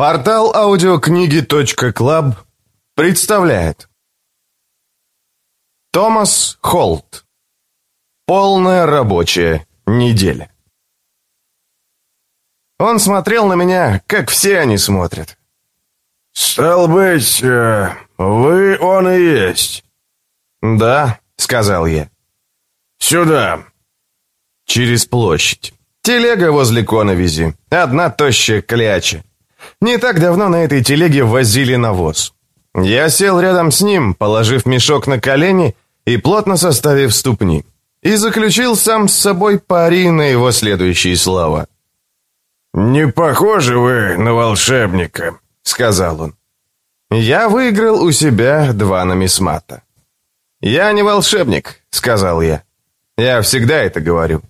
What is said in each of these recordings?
Портал аудиокниги.клаб представляет Томас Холт Полная рабочая неделя Он смотрел на меня, как все они смотрят. «Стал быть, э, вы он и есть?» «Да», — сказал я. «Сюда». Через площадь. Телега возле коновизи. Одна тощая кляча. Не так давно на этой телеге возили навоз. Я сел рядом с ним, положив мешок на колени и плотно составив ступни. И заключил сам с собой пари на его следующие слова. «Не похожи вы на волшебника», — сказал он. Я выиграл у себя два намисмата. «Я не волшебник», — сказал я. Я всегда это говорю.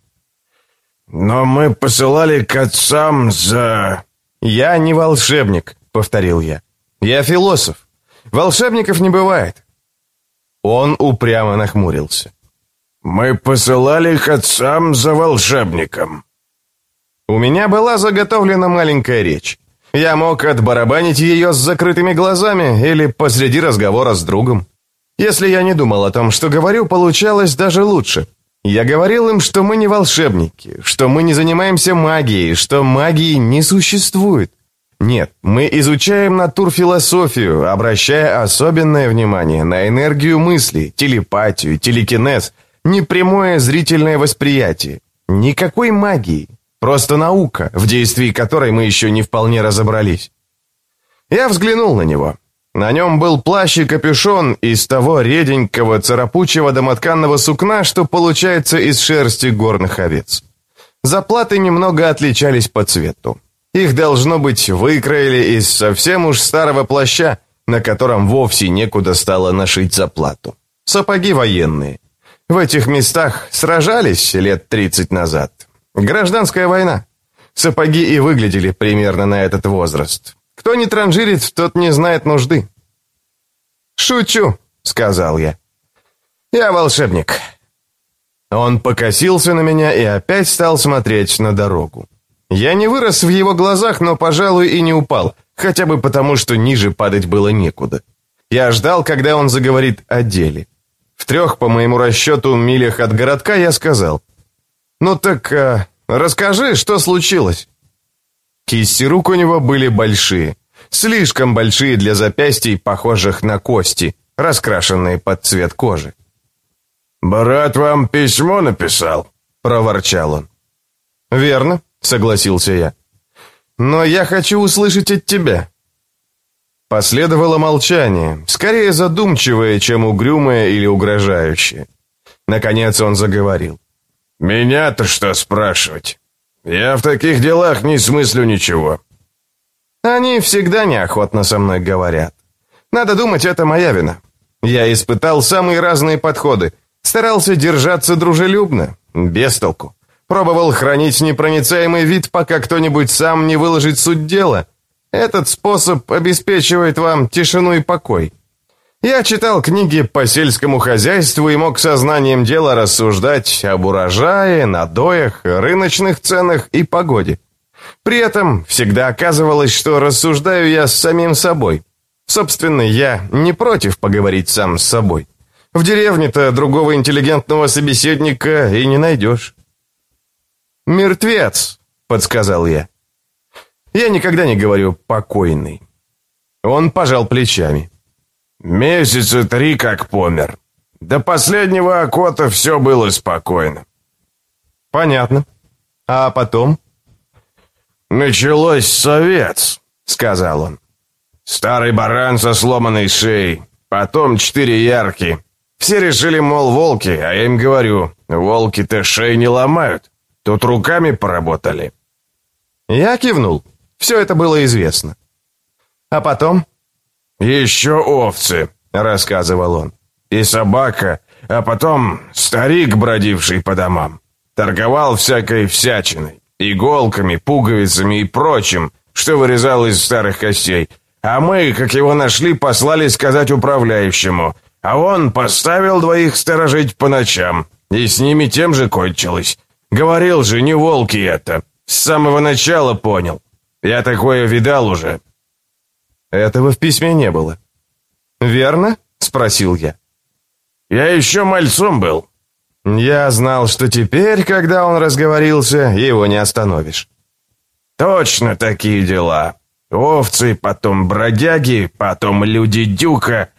«Но мы посылали к отцам за...» «Я не волшебник», — повторил я. «Я философ. Волшебников не бывает». Он упрямо нахмурился. «Мы посылали к отцам за волшебником». У меня была заготовлена маленькая речь. Я мог отбарабанить ее с закрытыми глазами или посреди разговора с другом. Если я не думал о том, что говорю, получалось даже лучше. Я говорил им, что мы не волшебники, что мы не занимаемся магией, что магии не существует. Нет, мы изучаем натурфилософию, обращая особенное внимание на энергию мысли, телепатию, телекинез, непрямое зрительное восприятие. Никакой магии, просто наука, в действии которой мы еще не вполне разобрались. Я взглянул на него. На нем был плащ и капюшон из того реденького царапучего домотканного сукна, что получается из шерсти горных овец. Заплаты немного отличались по цвету. Их, должно быть, выкроили из совсем уж старого плаща, на котором вовсе некуда стало нашить заплату. Сапоги военные. В этих местах сражались лет 30 назад. Гражданская война. Сапоги и выглядели примерно на этот возраст. Кто не транжирит, тот не знает нужды. «Шучу», — сказал я. «Я волшебник». Он покосился на меня и опять стал смотреть на дорогу. Я не вырос в его глазах, но, пожалуй, и не упал, хотя бы потому, что ниже падать было некуда. Я ждал, когда он заговорит о деле. В трех, по моему расчету, милях от городка я сказал. «Ну так а, расскажи, что случилось?» Кисти рук у него были большие. Слишком большие для запястий, похожих на кости, раскрашенные под цвет кожи. «Брат вам письмо написал?» — проворчал он. «Верно», — согласился я. «Но я хочу услышать от тебя». Последовало молчание, скорее задумчивое, чем угрюмое или угрожающее. Наконец он заговорил. «Меня-то что спрашивать? Я в таких делах не смыслю ничего. Они всегда неохотно со мной говорят. Надо думать, это моя вина. Я испытал самые разные подходы. Старался держаться дружелюбно, без толку. Пробовал хранить непроницаемый вид, пока кто-нибудь сам не выложит суть дела. Этот способ обеспечивает вам тишину и покой. Я читал книги по сельскому хозяйству и мог сознанием дела рассуждать об урожае, надоях, рыночных ценах и погоде. При этом всегда оказывалось, что рассуждаю я с самим собой. Собственно, я не против поговорить сам с собой. В деревне-то другого интеллигентного собеседника и не найдешь. «Мертвец», — подсказал я. Я никогда не говорю «покойный». Он пожал плечами. Месяца три как помер. До последнего окота все было спокойно. Понятно. А потом? Началось совет, сказал он. Старый баран со сломанной шеей, потом четыре ярки. Все решили, мол, волки, а я им говорю, волки-то шеи не ломают. Тут руками поработали. Я кивнул. Все это было известно. А потом? «Еще овцы», — рассказывал он. «И собака, а потом старик, бродивший по домам. Торговал всякой всячиной, иголками, пуговицами и прочим, что вырезал из старых костей. А мы, как его нашли, послали сказать управляющему. А он поставил двоих сторожить по ночам. И с ними тем же кончилось. Говорил же, не волки это. С самого начала понял. Я такое видал уже. Этого в письме не было. «Верно?» — спросил я. «Я еще мальцом был». Я знал, что теперь, когда он разговорился, его не остановишь. «Точно такие дела. Овцы, потом бродяги, потом люди Дюка.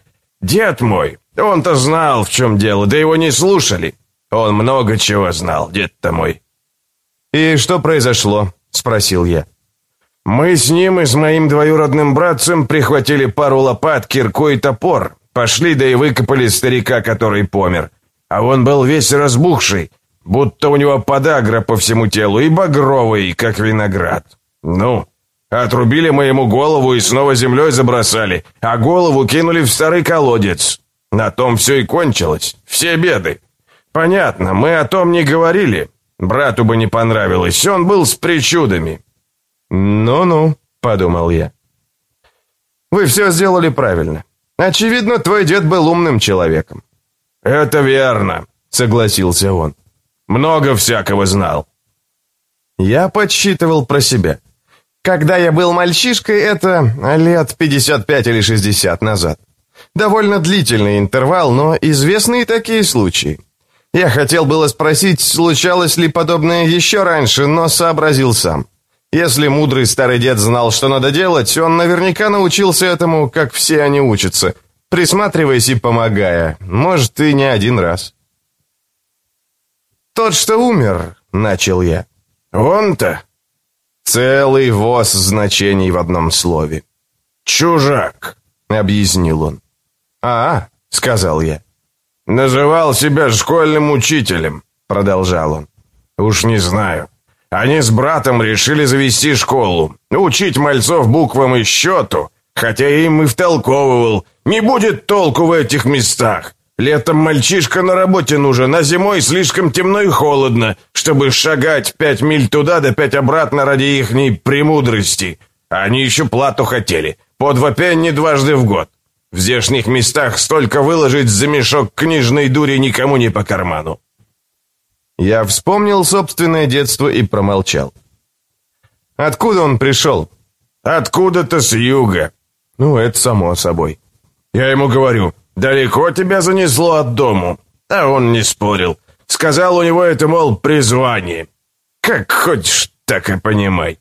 Дед мой, он-то знал, в чем дело, да его не слушали. Он много чего знал, дед-то мой». «И что произошло?» — спросил я. «Мы с ним и с моим двоюродным братцем прихватили пару лопат, кирку и топор. Пошли, да и выкопали старика, который помер. А он был весь разбухший, будто у него подагра по всему телу и багровый, как виноград. Ну, отрубили мы ему голову и снова землей забросали, а голову кинули в старый колодец. На том все и кончилось, все беды. Понятно, мы о том не говорили. Брату бы не понравилось, он был с причудами. «Ну-ну», — подумал я. «Вы все сделали правильно. Очевидно, твой дед был умным человеком». «Это верно», — согласился он. «Много всякого знал». Я подсчитывал про себя. Когда я был мальчишкой, это лет 55 или 60 назад. Довольно длительный интервал, но известны и такие случаи. Я хотел было спросить, случалось ли подобное еще раньше, но сообразил сам. Если мудрый старый дед знал, что надо делать, он наверняка научился этому, как все они учатся, присматриваясь и помогая, может, и не один раз. «Тот, что умер», — начал я. «Он-то?» Целый воз значений в одном слове. «Чужак», — объяснил он. «А, — сказал я. «Называл себя школьным учителем», — продолжал он. «Уж не знаю. Они с братом решили завести школу, учить мальцов буквам и счету, хотя им и втолковывал, не будет толку в этих местах. Летом мальчишка на работе нужен, а зимой слишком темно и холодно, чтобы шагать пять миль туда да пять обратно ради ихней премудрости. Они еще плату хотели, по два пенни дважды в год. В здешних местах столько выложить за мешок книжной дури никому не по карману. Я вспомнил собственное детство и промолчал. «Откуда он пришел?» «Откуда-то с юга». «Ну, это само собой». Я ему говорю, «Далеко тебя занесло от дому?» А он не спорил. Сказал, у него это, мол, призвание. Как хочешь, так и понимай.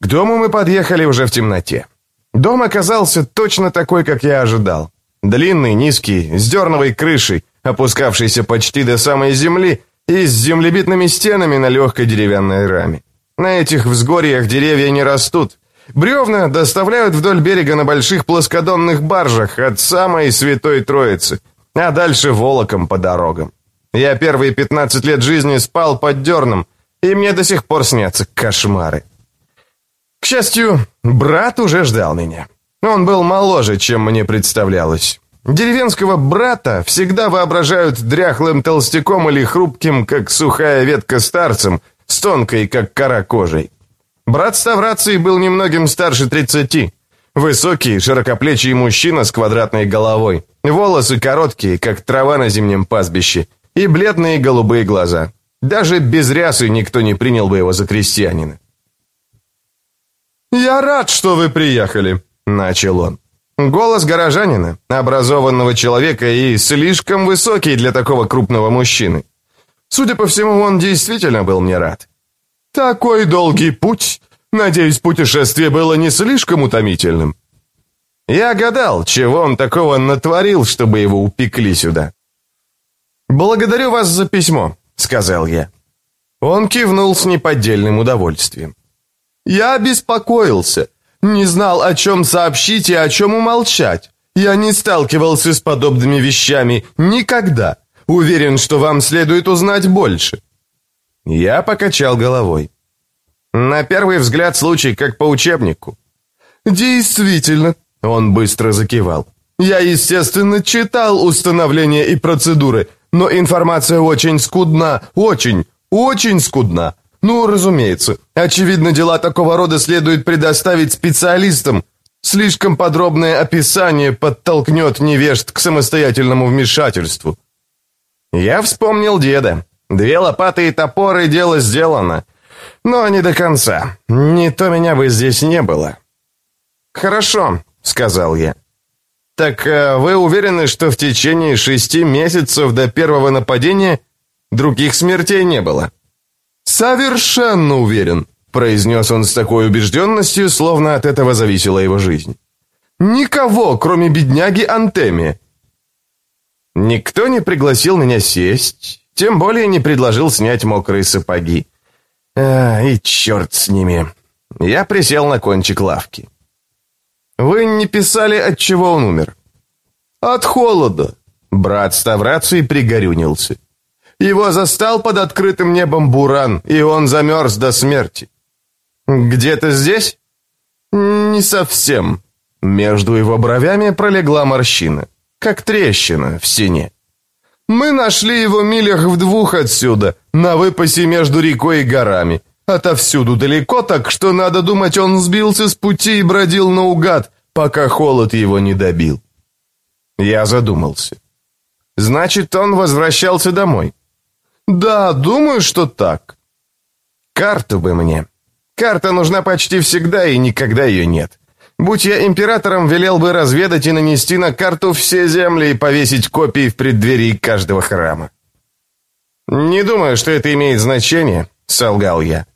К дому мы подъехали уже в темноте. Дом оказался точно такой, как я ожидал. Длинный, низкий, с дерновой крышей, опускавшийся почти до самой земли и с землебитными стенами на легкой деревянной раме. На этих взгорьях деревья не растут. Бревна доставляют вдоль берега на больших плоскодонных баржах от самой Святой Троицы, а дальше волоком по дорогам. Я первые 15 лет жизни спал под дерном, и мне до сих пор снятся кошмары. К счастью, брат уже ждал меня. Он был моложе, чем мне представлялось. Деревенского брата всегда воображают дряхлым толстяком или хрупким, как сухая ветка старцем, с тонкой, как кора кожей. Брат Ставраций был немногим старше тридцати. Высокий, широкоплечий мужчина с квадратной головой, волосы короткие, как трава на зимнем пастбище, и бледные голубые глаза. Даже без рясы никто не принял бы его за крестьянина. «Я рад, что вы приехали», — начал он. Голос горожанина, образованного человека и слишком высокий для такого крупного мужчины. Судя по всему, он действительно был мне рад. «Такой долгий путь. Надеюсь, путешествие было не слишком утомительным». Я гадал, чего он такого натворил, чтобы его упекли сюда. «Благодарю вас за письмо», — сказал я. Он кивнул с неподдельным удовольствием. «Я беспокоился. Не знал, о чем сообщить и о чем умолчать. Я не сталкивался с подобными вещами никогда. Уверен, что вам следует узнать больше». Я покачал головой. На первый взгляд случай как по учебнику. «Действительно», — он быстро закивал. «Я, естественно, читал установления и процедуры, но информация очень скудна, очень, очень скудна. Ну, разумеется. Очевидно, дела такого рода следует предоставить специалистам. Слишком подробное описание подтолкнет невежд к самостоятельному вмешательству. Я вспомнил деда. Две лопаты и топор, и дело сделано. Но не до конца. Не то меня бы здесь не было. «Хорошо», — сказал я. «Так э, вы уверены, что в течение шести месяцев до первого нападения других смертей не было?» «Совершенно уверен», — произнес он с такой убежденностью, словно от этого зависела его жизнь. «Никого, кроме бедняги Антеми». Никто не пригласил меня сесть, тем более не предложил снять мокрые сапоги. А, и черт с ними. Я присел на кончик лавки. «Вы не писали, от чего он умер?» «От холода». Брат Ставраций пригорюнился. Его застал под открытым небом буран, и он замерз до смерти. «Где-то здесь?» «Не совсем». Между его бровями пролегла морщина, как трещина в стене. «Мы нашли его милях в двух отсюда, на выпасе между рекой и горами. Отовсюду далеко, так что, надо думать, он сбился с пути и бродил наугад, пока холод его не добил». Я задумался. «Значит, он возвращался домой?» «Да, думаю, что так». «Карту бы мне. Карта нужна почти всегда, и никогда ее нет. Будь я императором, велел бы разведать и нанести на карту все земли и повесить копии в преддверии каждого храма». «Не думаю, что это имеет значение», — солгал я.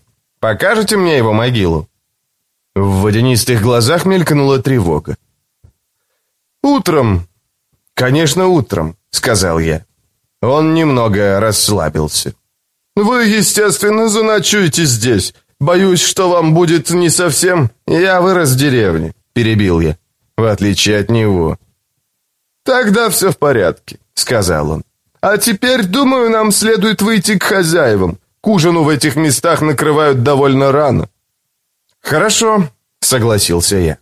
«Покажете мне его могилу?» В водянистых глазах мелькнула тревога. «Утром». «Конечно, утром», — сказал я. Он немного расслабился. «Вы, естественно, заночуете здесь. Боюсь, что вам будет не совсем... Я вырос в деревне», — перебил я, в отличие от него. «Тогда все в порядке», — сказал он. «А теперь, думаю, нам следует выйти к хозяевам. К ужину в этих местах накрывают довольно рано». «Хорошо», — согласился я.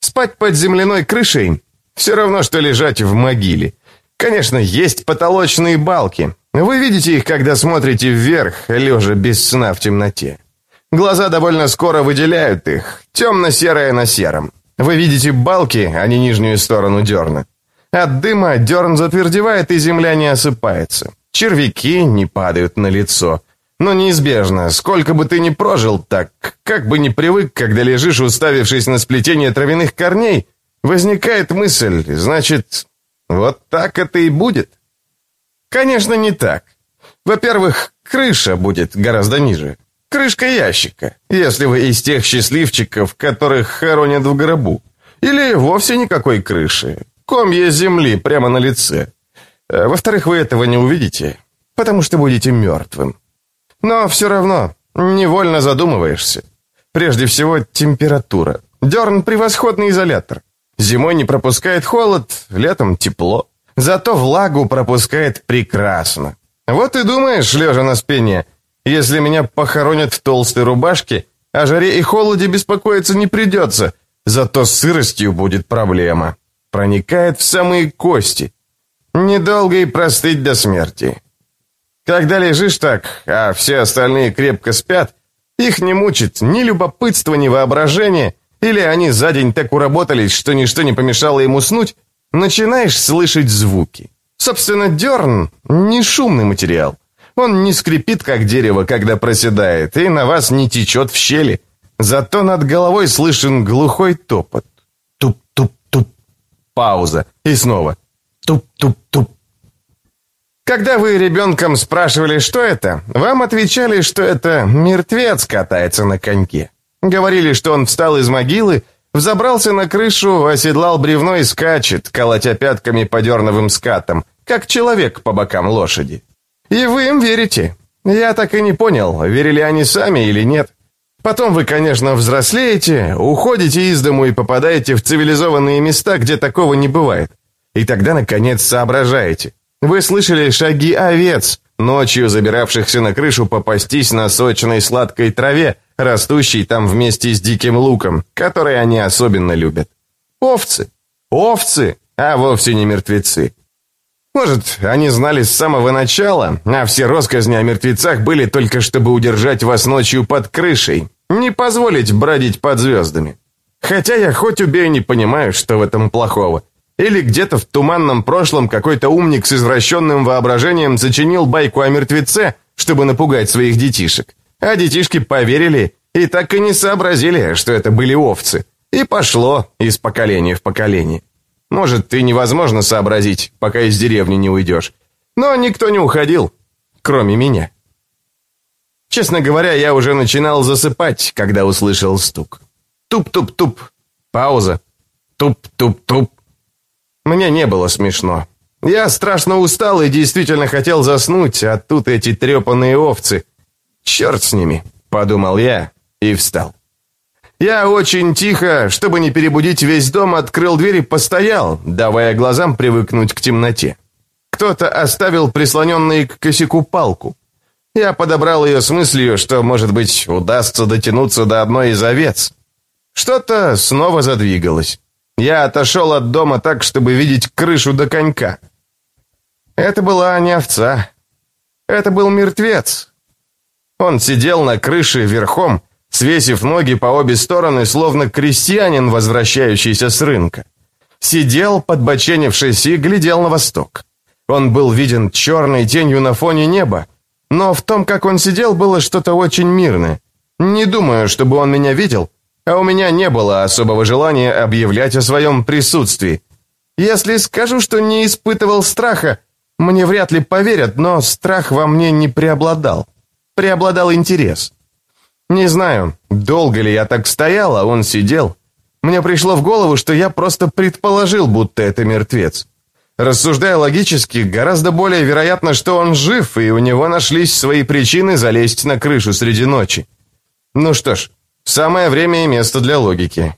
«Спать под земляной крышей — все равно, что лежать в могиле. Конечно, есть потолочные балки. Вы видите их, когда смотрите вверх, лежа без сна в темноте. Глаза довольно скоро выделяют их, темно-серое на сером. Вы видите балки, а не нижнюю сторону дерна. От дыма дерн затвердевает, и земля не осыпается. Червяки не падают на лицо. Но неизбежно, сколько бы ты ни прожил так, как бы ни привык, когда лежишь, уставившись на сплетение травяных корней, возникает мысль, значит, вот так это и будет. Конечно, не так. Во-первых, крыша будет гораздо ниже. Крышка ящика, если вы из тех счастливчиков, которых хоронят в гробу. Или вовсе никакой крыши. Комья земли прямо на лице. Э, во-вторых, вы этого не увидите, потому что будете мертвым. Но все равно, невольно задумываешься. Прежде всего, температура. Дерн – превосходный изолятор. Зимой не пропускает холод, летом тепло. Зато влагу пропускает прекрасно. Вот и думаешь, лежа на спине, если меня похоронят в толстой рубашке, о жаре и холоде беспокоиться не придется, зато с сыростью будет проблема. Проникает в самые кости. Недолго и простыть до смерти. Когда лежишь так, а все остальные крепко спят, их не мучит ни любопытство, ни воображение – или они за день так уработались, что ничто не помешало им уснуть, начинаешь слышать звуки. Собственно, дерн — не шумный материал. Он не скрипит, как дерево, когда проседает, и на вас не течет в щели. Зато над головой слышен глухой топот. Туп-туп-туп. Пауза. И снова. Туп-туп-туп. Когда вы ребенком спрашивали, что это, вам отвечали, что это мертвец катается на коньке. Говорили, что он встал из могилы, взобрался на крышу, оседлал бревно и скачет, колотя пятками по дерновым скатам, как человек по бокам лошади. И вы им верите. Я так и не понял, верили они сами или нет. Потом вы, конечно, взрослеете, уходите из дому и попадаете в цивилизованные места, где такого не бывает. И тогда, наконец, соображаете. Вы слышали шаги овец, ночью забиравшихся на крышу попастись на сочной сладкой траве, растущий там вместе с диким луком, который они особенно любят. Овцы. Овцы, а вовсе не мертвецы. Может, они знали с самого начала, а все росказни о мертвецах были только чтобы удержать вас ночью под крышей, не позволить бродить под звездами. Хотя я хоть убей не понимаю, что в этом плохого. Или где-то в туманном прошлом какой-то умник с извращенным воображением зачинил байку о мертвеце, чтобы напугать своих детишек. А детишки поверили и так и не сообразили, что это были овцы. И пошло из поколения в поколение. Может, и невозможно сообразить, пока из деревни не уйдешь. Но никто не уходил, кроме меня. Честно говоря, я уже начинал засыпать, когда услышал стук. Туп-туп-туп. Пауза. Туп-туп-туп. Мне не было смешно. Я страшно устал и действительно хотел заснуть, а тут эти трепанные овцы. Черт с ними, подумал я и встал. Я очень тихо, чтобы не перебудить весь дом, открыл дверь и постоял, давая глазам привыкнуть к темноте. Кто-то оставил прислоненный к косяку палку. Я подобрал ее с мыслью, что, может быть, удастся дотянуться до одной из овец. Что-то снова задвигалось. Я отошел от дома так, чтобы видеть крышу до конька. Это была не овца. Это был мертвец. Он сидел на крыше верхом, свесив ноги по обе стороны, словно крестьянин, возвращающийся с рынка. Сидел, подбоченившись, и глядел на восток. Он был виден черной тенью на фоне неба, но в том, как он сидел, было что-то очень мирное. Не думаю, чтобы он меня видел, а у меня не было особого желания объявлять о своем присутствии. Если скажу, что не испытывал страха, мне вряд ли поверят, но страх во мне не преобладал. Преобладал интерес. Не знаю, долго ли я так стоял, а он сидел. Мне пришло в голову, что я просто предположил, будто это мертвец. Рассуждая логически, гораздо более вероятно, что он жив, и у него нашлись свои причины залезть на крышу среди ночи. Ну что ж, самое время и место для логики.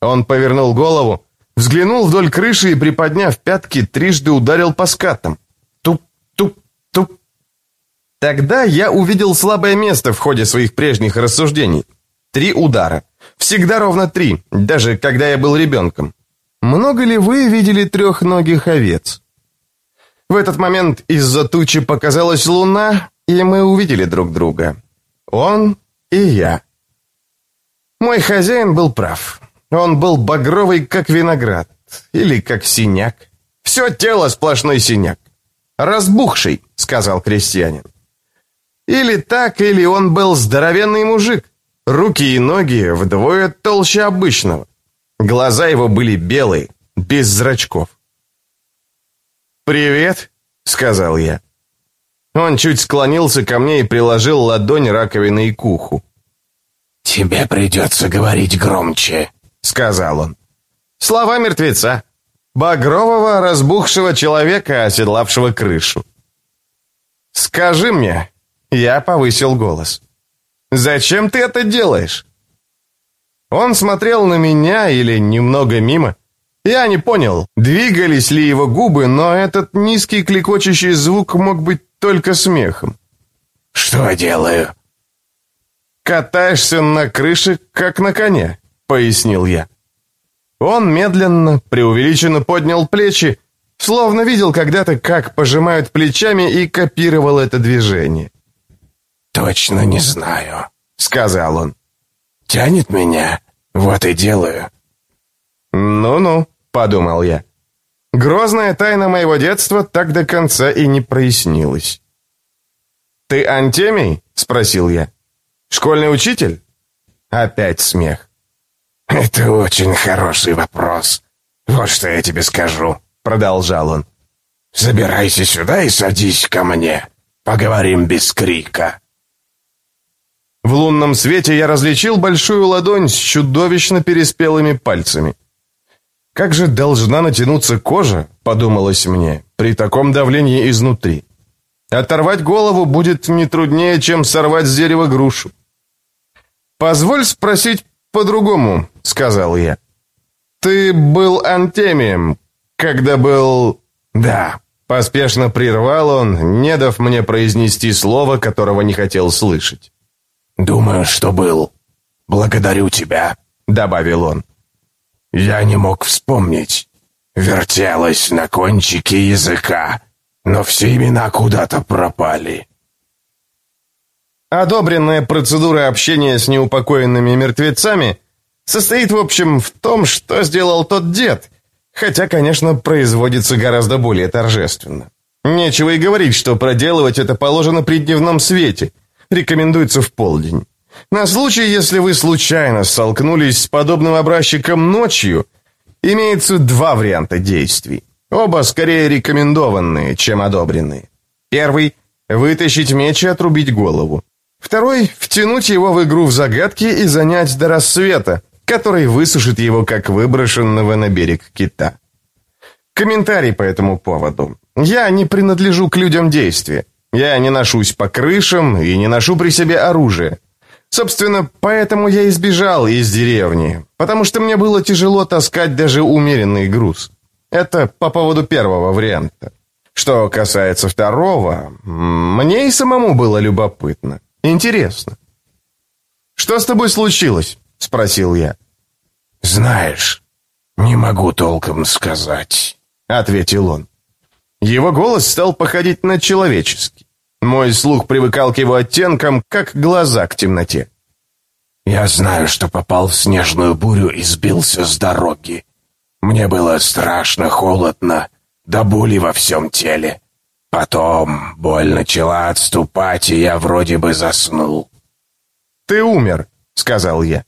Он повернул голову, взглянул вдоль крыши и, приподняв пятки, трижды ударил по скатам. Туп-туп-туп. Тогда я увидел слабое место в ходе своих прежних рассуждений. Три удара. Всегда ровно три, даже когда я был ребенком. Много ли вы видели трехногих овец? В этот момент из-за тучи показалась луна, и мы увидели друг друга. Он и я. Мой хозяин был прав. Он был багровый, как виноград, или как синяк. Все тело сплошной синяк. «Разбухший», — сказал крестьянин. Или так, или он был здоровенный мужик. Руки и ноги вдвое толще обычного. Глаза его были белые, без зрачков. «Привет», — сказал я. Он чуть склонился ко мне и приложил ладонь раковиной к уху. «Тебе придется говорить громче», — сказал он. Слова мертвеца. Багрового, разбухшего человека, оседлавшего крышу. «Скажи мне, я повысил голос. «Зачем ты это делаешь?» Он смотрел на меня или немного мимо. Я не понял, двигались ли его губы, но этот низкий клекочущий звук мог быть только смехом. «Что делаю?» «Катаешься на крыше, как на коне», — пояснил я. Он медленно, преувеличенно поднял плечи, словно видел когда-то, как пожимают плечами, и копировал это движение. «Точно не знаю», — сказал он. «Тянет меня, вот и делаю». «Ну-ну», — подумал я. Грозная тайна моего детства так до конца и не прояснилась. «Ты Антемий?» — спросил я. «Школьный учитель?» Опять смех. «Это очень хороший вопрос. Вот что я тебе скажу», — продолжал он. «Забирайся сюда и садись ко мне. Поговорим без крика». В лунном свете я различил большую ладонь с чудовищно переспелыми пальцами. «Как же должна натянуться кожа?» — подумалось мне, при таком давлении изнутри. Оторвать голову будет не труднее, чем сорвать с дерева грушу. «Позволь спросить по-другому», — сказал я. «Ты был антемием, когда был...» «Да», — поспешно прервал он, не дав мне произнести слово, которого не хотел слышать. «Думаю, что был. Благодарю тебя», — добавил он. «Я не мог вспомнить. Вертелась на кончике языка, но все имена куда-то пропали». Одобренная процедура общения с неупокоенными мертвецами состоит, в общем, в том, что сделал тот дед, хотя, конечно, производится гораздо более торжественно. Нечего и говорить, что проделывать это положено при дневном свете — рекомендуется в полдень. На случай, если вы случайно столкнулись с подобным образчиком ночью, имеется два варианта действий. Оба скорее рекомендованные, чем одобренные. Первый – вытащить меч и отрубить голову. Второй – втянуть его в игру в загадки и занять до рассвета, который высушит его, как выброшенного на берег кита. Комментарий по этому поводу. Я не принадлежу к людям действия. Я не ношусь по крышам и не ношу при себе оружие. Собственно, поэтому я избежал из деревни, потому что мне было тяжело таскать даже умеренный груз. Это по поводу первого варианта. Что касается второго, мне и самому было любопытно. Интересно. «Что с тобой случилось?» — спросил я. «Знаешь, не могу толком сказать», — ответил он. Его голос стал походить на человеческий. Мой слух привыкал к его оттенкам, как глаза к темноте. «Я знаю, что попал в снежную бурю и сбился с дороги. Мне было страшно холодно, до боли во всем теле. Потом боль начала отступать, и я вроде бы заснул». «Ты умер», — сказал я.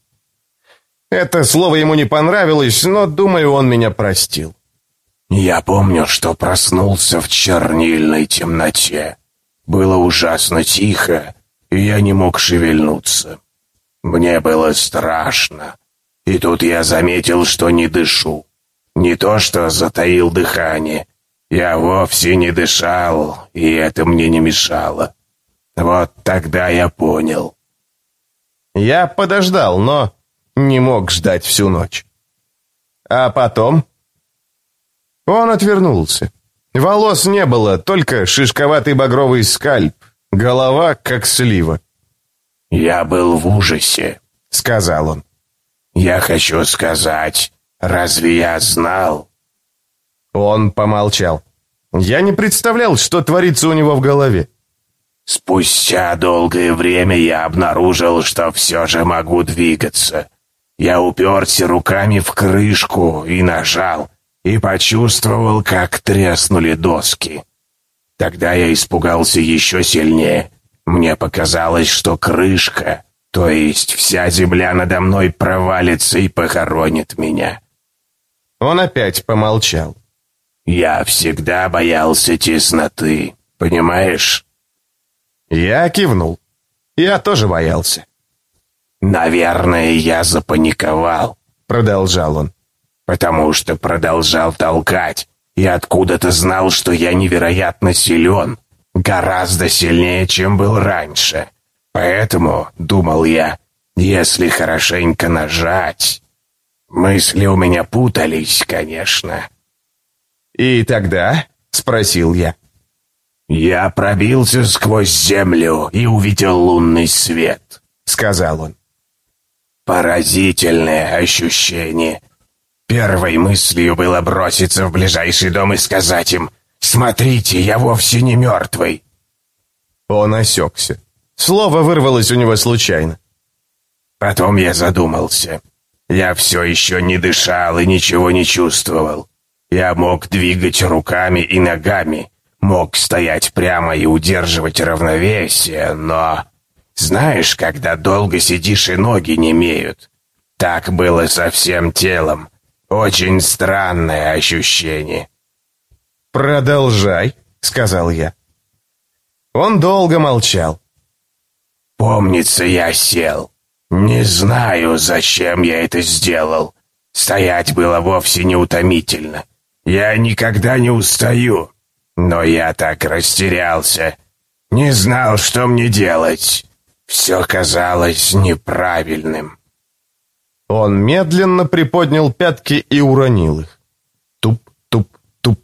Это слово ему не понравилось, но, думаю, он меня простил. Я помню, что проснулся в чернильной темноте. Было ужасно тихо, и я не мог шевельнуться. Мне было страшно. И тут я заметил, что не дышу. Не то, что затаил дыхание. Я вовсе не дышал, и это мне не мешало. Вот тогда я понял. Я подождал, но не мог ждать всю ночь. А потом... Он отвернулся. Волос не было, только шишковатый багровый скальп, голова как слива. «Я был в ужасе», — сказал он. «Я хочу сказать, разве я знал?» Он помолчал. Я не представлял, что творится у него в голове. Спустя долгое время я обнаружил, что все же могу двигаться. Я уперся руками в крышку и нажал, и почувствовал, как треснули доски. Тогда я испугался еще сильнее. Мне показалось, что крышка, то есть вся земля надо мной провалится и похоронит меня. Он опять помолчал. Я всегда боялся тесноты, понимаешь? Я кивнул. Я тоже боялся. «Наверное, я запаниковал», — продолжал он потому что продолжал толкать и откуда-то знал, что я невероятно силен, гораздо сильнее, чем был раньше. Поэтому, думал я, если хорошенько нажать... Мысли у меня путались, конечно. «И тогда?» — спросил я. «Я пробился сквозь землю и увидел лунный свет», — сказал он. «Поразительное ощущение. Первой мыслью было броситься в ближайший дом и сказать им «Смотрите, я вовсе не мертвый». Он осекся. Слово вырвалось у него случайно. Потом я задумался. Я все еще не дышал и ничего не чувствовал. Я мог двигать руками и ногами, мог стоять прямо и удерживать равновесие, но... Знаешь, когда долго сидишь и ноги не имеют, так было со всем телом. Очень странное ощущение. «Продолжай», — сказал я. Он долго молчал. «Помнится, я сел. Не знаю, зачем я это сделал. Стоять было вовсе не утомительно. Я никогда не устаю. Но я так растерялся. Не знал, что мне делать. Все казалось неправильным. Он медленно приподнял пятки и уронил их. Туп-туп-туп.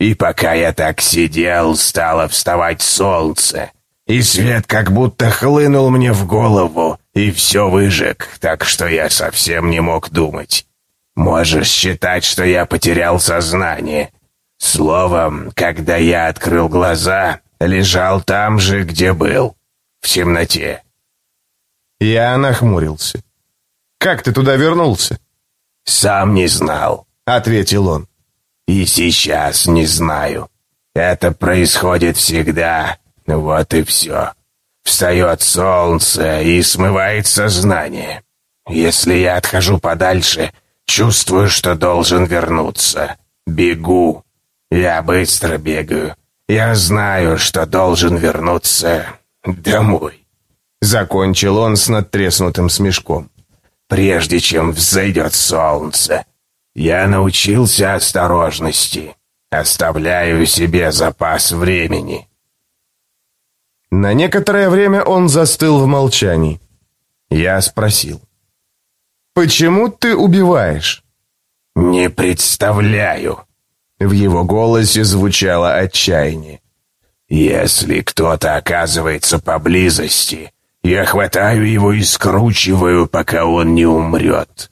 И пока я так сидел, стало вставать солнце, и свет как будто хлынул мне в голову, и все выжег, так что я совсем не мог думать. Можешь считать, что я потерял сознание. Словом, когда я открыл глаза, лежал там же, где был, в темноте. Я нахмурился. Как ты туда вернулся?» «Сам не знал», — ответил он. «И сейчас не знаю. Это происходит всегда. Вот и все. Встает солнце и смывает сознание. Если я отхожу подальше, чувствую, что должен вернуться. Бегу. Я быстро бегаю. Я знаю, что должен вернуться домой. Закончил он с надтреснутым смешком. Прежде чем взойдет солнце, я научился осторожности. Оставляю себе запас времени. На некоторое время он застыл в молчании. Я спросил. «Почему ты убиваешь?» «Не представляю». В его голосе звучало отчаяние. «Если кто-то оказывается поблизости, я хватаю его и скручиваю, пока он не умрет.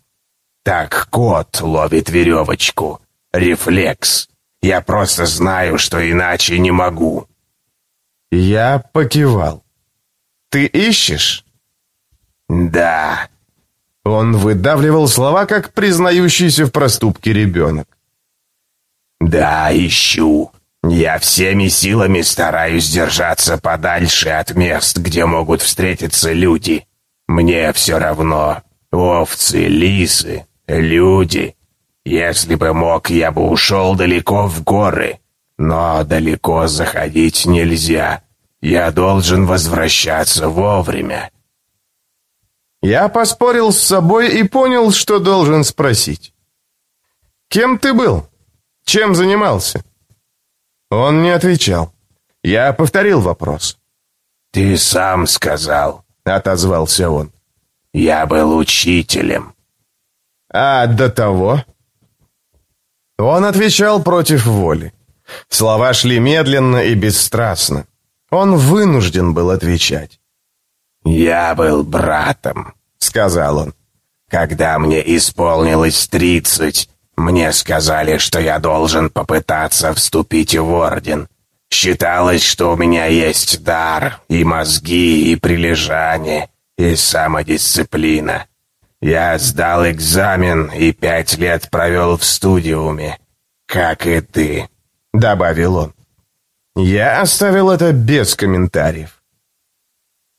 Так кот ловит веревочку. Рефлекс. Я просто знаю, что иначе не могу». Я покивал. «Ты ищешь?» «Да». Он выдавливал слова, как признающийся в проступке ребенок. «Да, ищу. Я всеми силами стараюсь держаться подальше от мест, где могут встретиться люди. Мне все равно. Овцы, лисы, люди. Если бы мог, я бы ушел далеко в горы. Но далеко заходить нельзя. Я должен возвращаться вовремя. Я поспорил с собой и понял, что должен спросить. «Кем ты был? Чем занимался?» Он не отвечал. Я повторил вопрос. «Ты сам сказал», — отозвался он. «Я был учителем». «А до того?» Он отвечал против воли. Слова шли медленно и бесстрастно. Он вынужден был отвечать. «Я был братом», — сказал он. «Когда мне исполнилось тридцать, мне сказали, что я должен попытаться вступить в орден. Считалось, что у меня есть дар, и мозги, и прилежание, и самодисциплина. Я сдал экзамен и пять лет провел в студиуме, как и ты», — добавил он. Я оставил это без комментариев.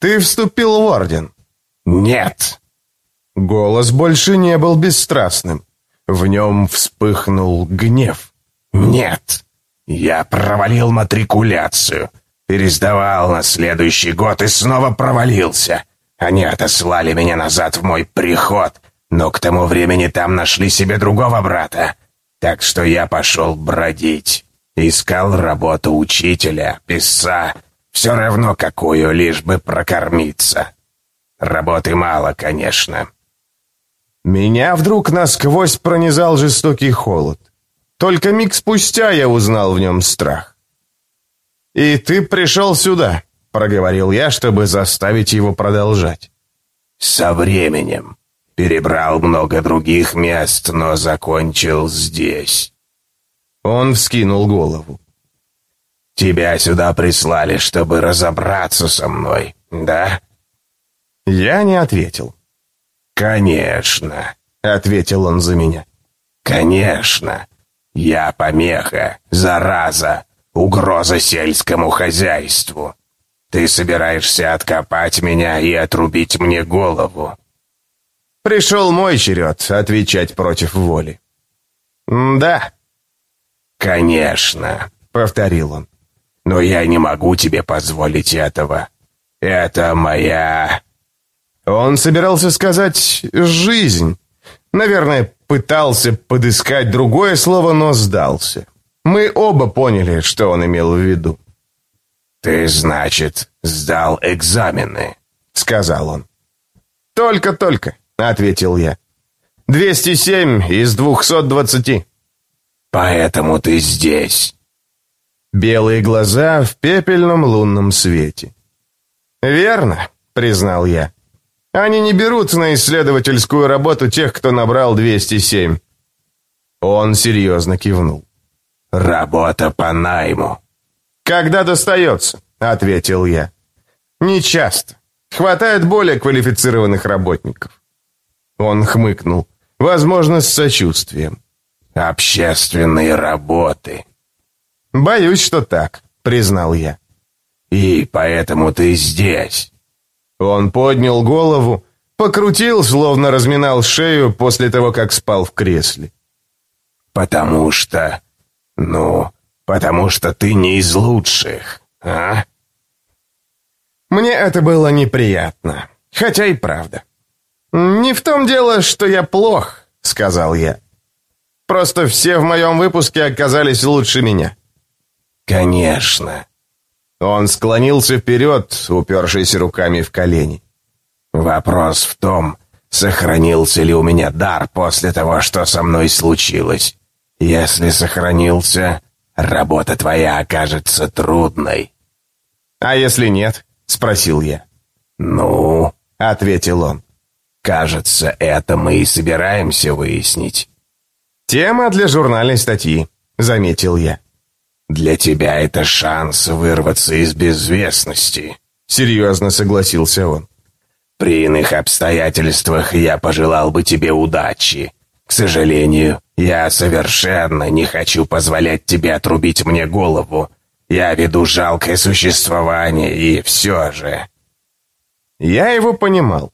«Ты вступил в орден?» «Нет». Голос больше не был бесстрастным. В нем вспыхнул гнев. «Нет, я провалил матрикуляцию, пересдавал на следующий год и снова провалился. Они отослали меня назад в мой приход, но к тому времени там нашли себе другого брата, так что я пошел бродить. Искал работу учителя, писца, все равно какую, лишь бы прокормиться. Работы мало, конечно, меня вдруг насквозь пронизал жестокий холод. Только миг спустя я узнал в нем страх. «И ты пришел сюда», — проговорил я, чтобы заставить его продолжать. «Со временем. Перебрал много других мест, но закончил здесь». Он вскинул голову. «Тебя сюда прислали, чтобы разобраться со мной, да?» Я не ответил. «Конечно», — ответил он за меня. «Конечно. Я помеха, зараза, угроза сельскому хозяйству. Ты собираешься откопать меня и отрубить мне голову». Пришел мой черед отвечать против воли. «Да». «Конечно», — повторил он. «Но я не могу тебе позволить этого. Это моя он собирался сказать «жизнь». Наверное, пытался подыскать другое слово, но сдался. Мы оба поняли, что он имел в виду. «Ты, значит, сдал экзамены?» — сказал он. «Только-только», — ответил я. «Двести семь из двухсот двадцати». «Поэтому ты здесь». Белые глаза в пепельном лунном свете. «Верно», — признал я. Они не берут на исследовательскую работу тех, кто набрал 207. Он серьезно кивнул. «Работа по найму». «Когда достается», — ответил я. «Не часто. Хватает более квалифицированных работников». Он хмыкнул, возможно, с сочувствием. «Общественные работы». «Боюсь, что так», — признал я. И поэтому ты здесь». Он поднял голову, покрутил, словно разминал шею после того, как спал в кресле. «Потому что... ну, потому что ты не из лучших, а?» Мне это было неприятно, хотя и правда. «Не в том дело, что я плох», — сказал я. «Просто все в моем выпуске оказались лучше меня». «Конечно». Он склонился вперед, упершись руками в колени. «Вопрос в том, сохранился ли у меня дар после того, что со мной случилось. Если сохранился, работа твоя окажется трудной». «А если нет?» — спросил я. «Ну?» — ответил он. «Кажется, это мы и собираемся выяснить». «Тема для журнальной статьи», — заметил я. «Для тебя это шанс вырваться из безвестности», — серьезно согласился он. «При иных обстоятельствах я пожелал бы тебе удачи. К сожалению, я совершенно не хочу позволять тебе отрубить мне голову. Я веду жалкое существование, и все же...» Я его понимал.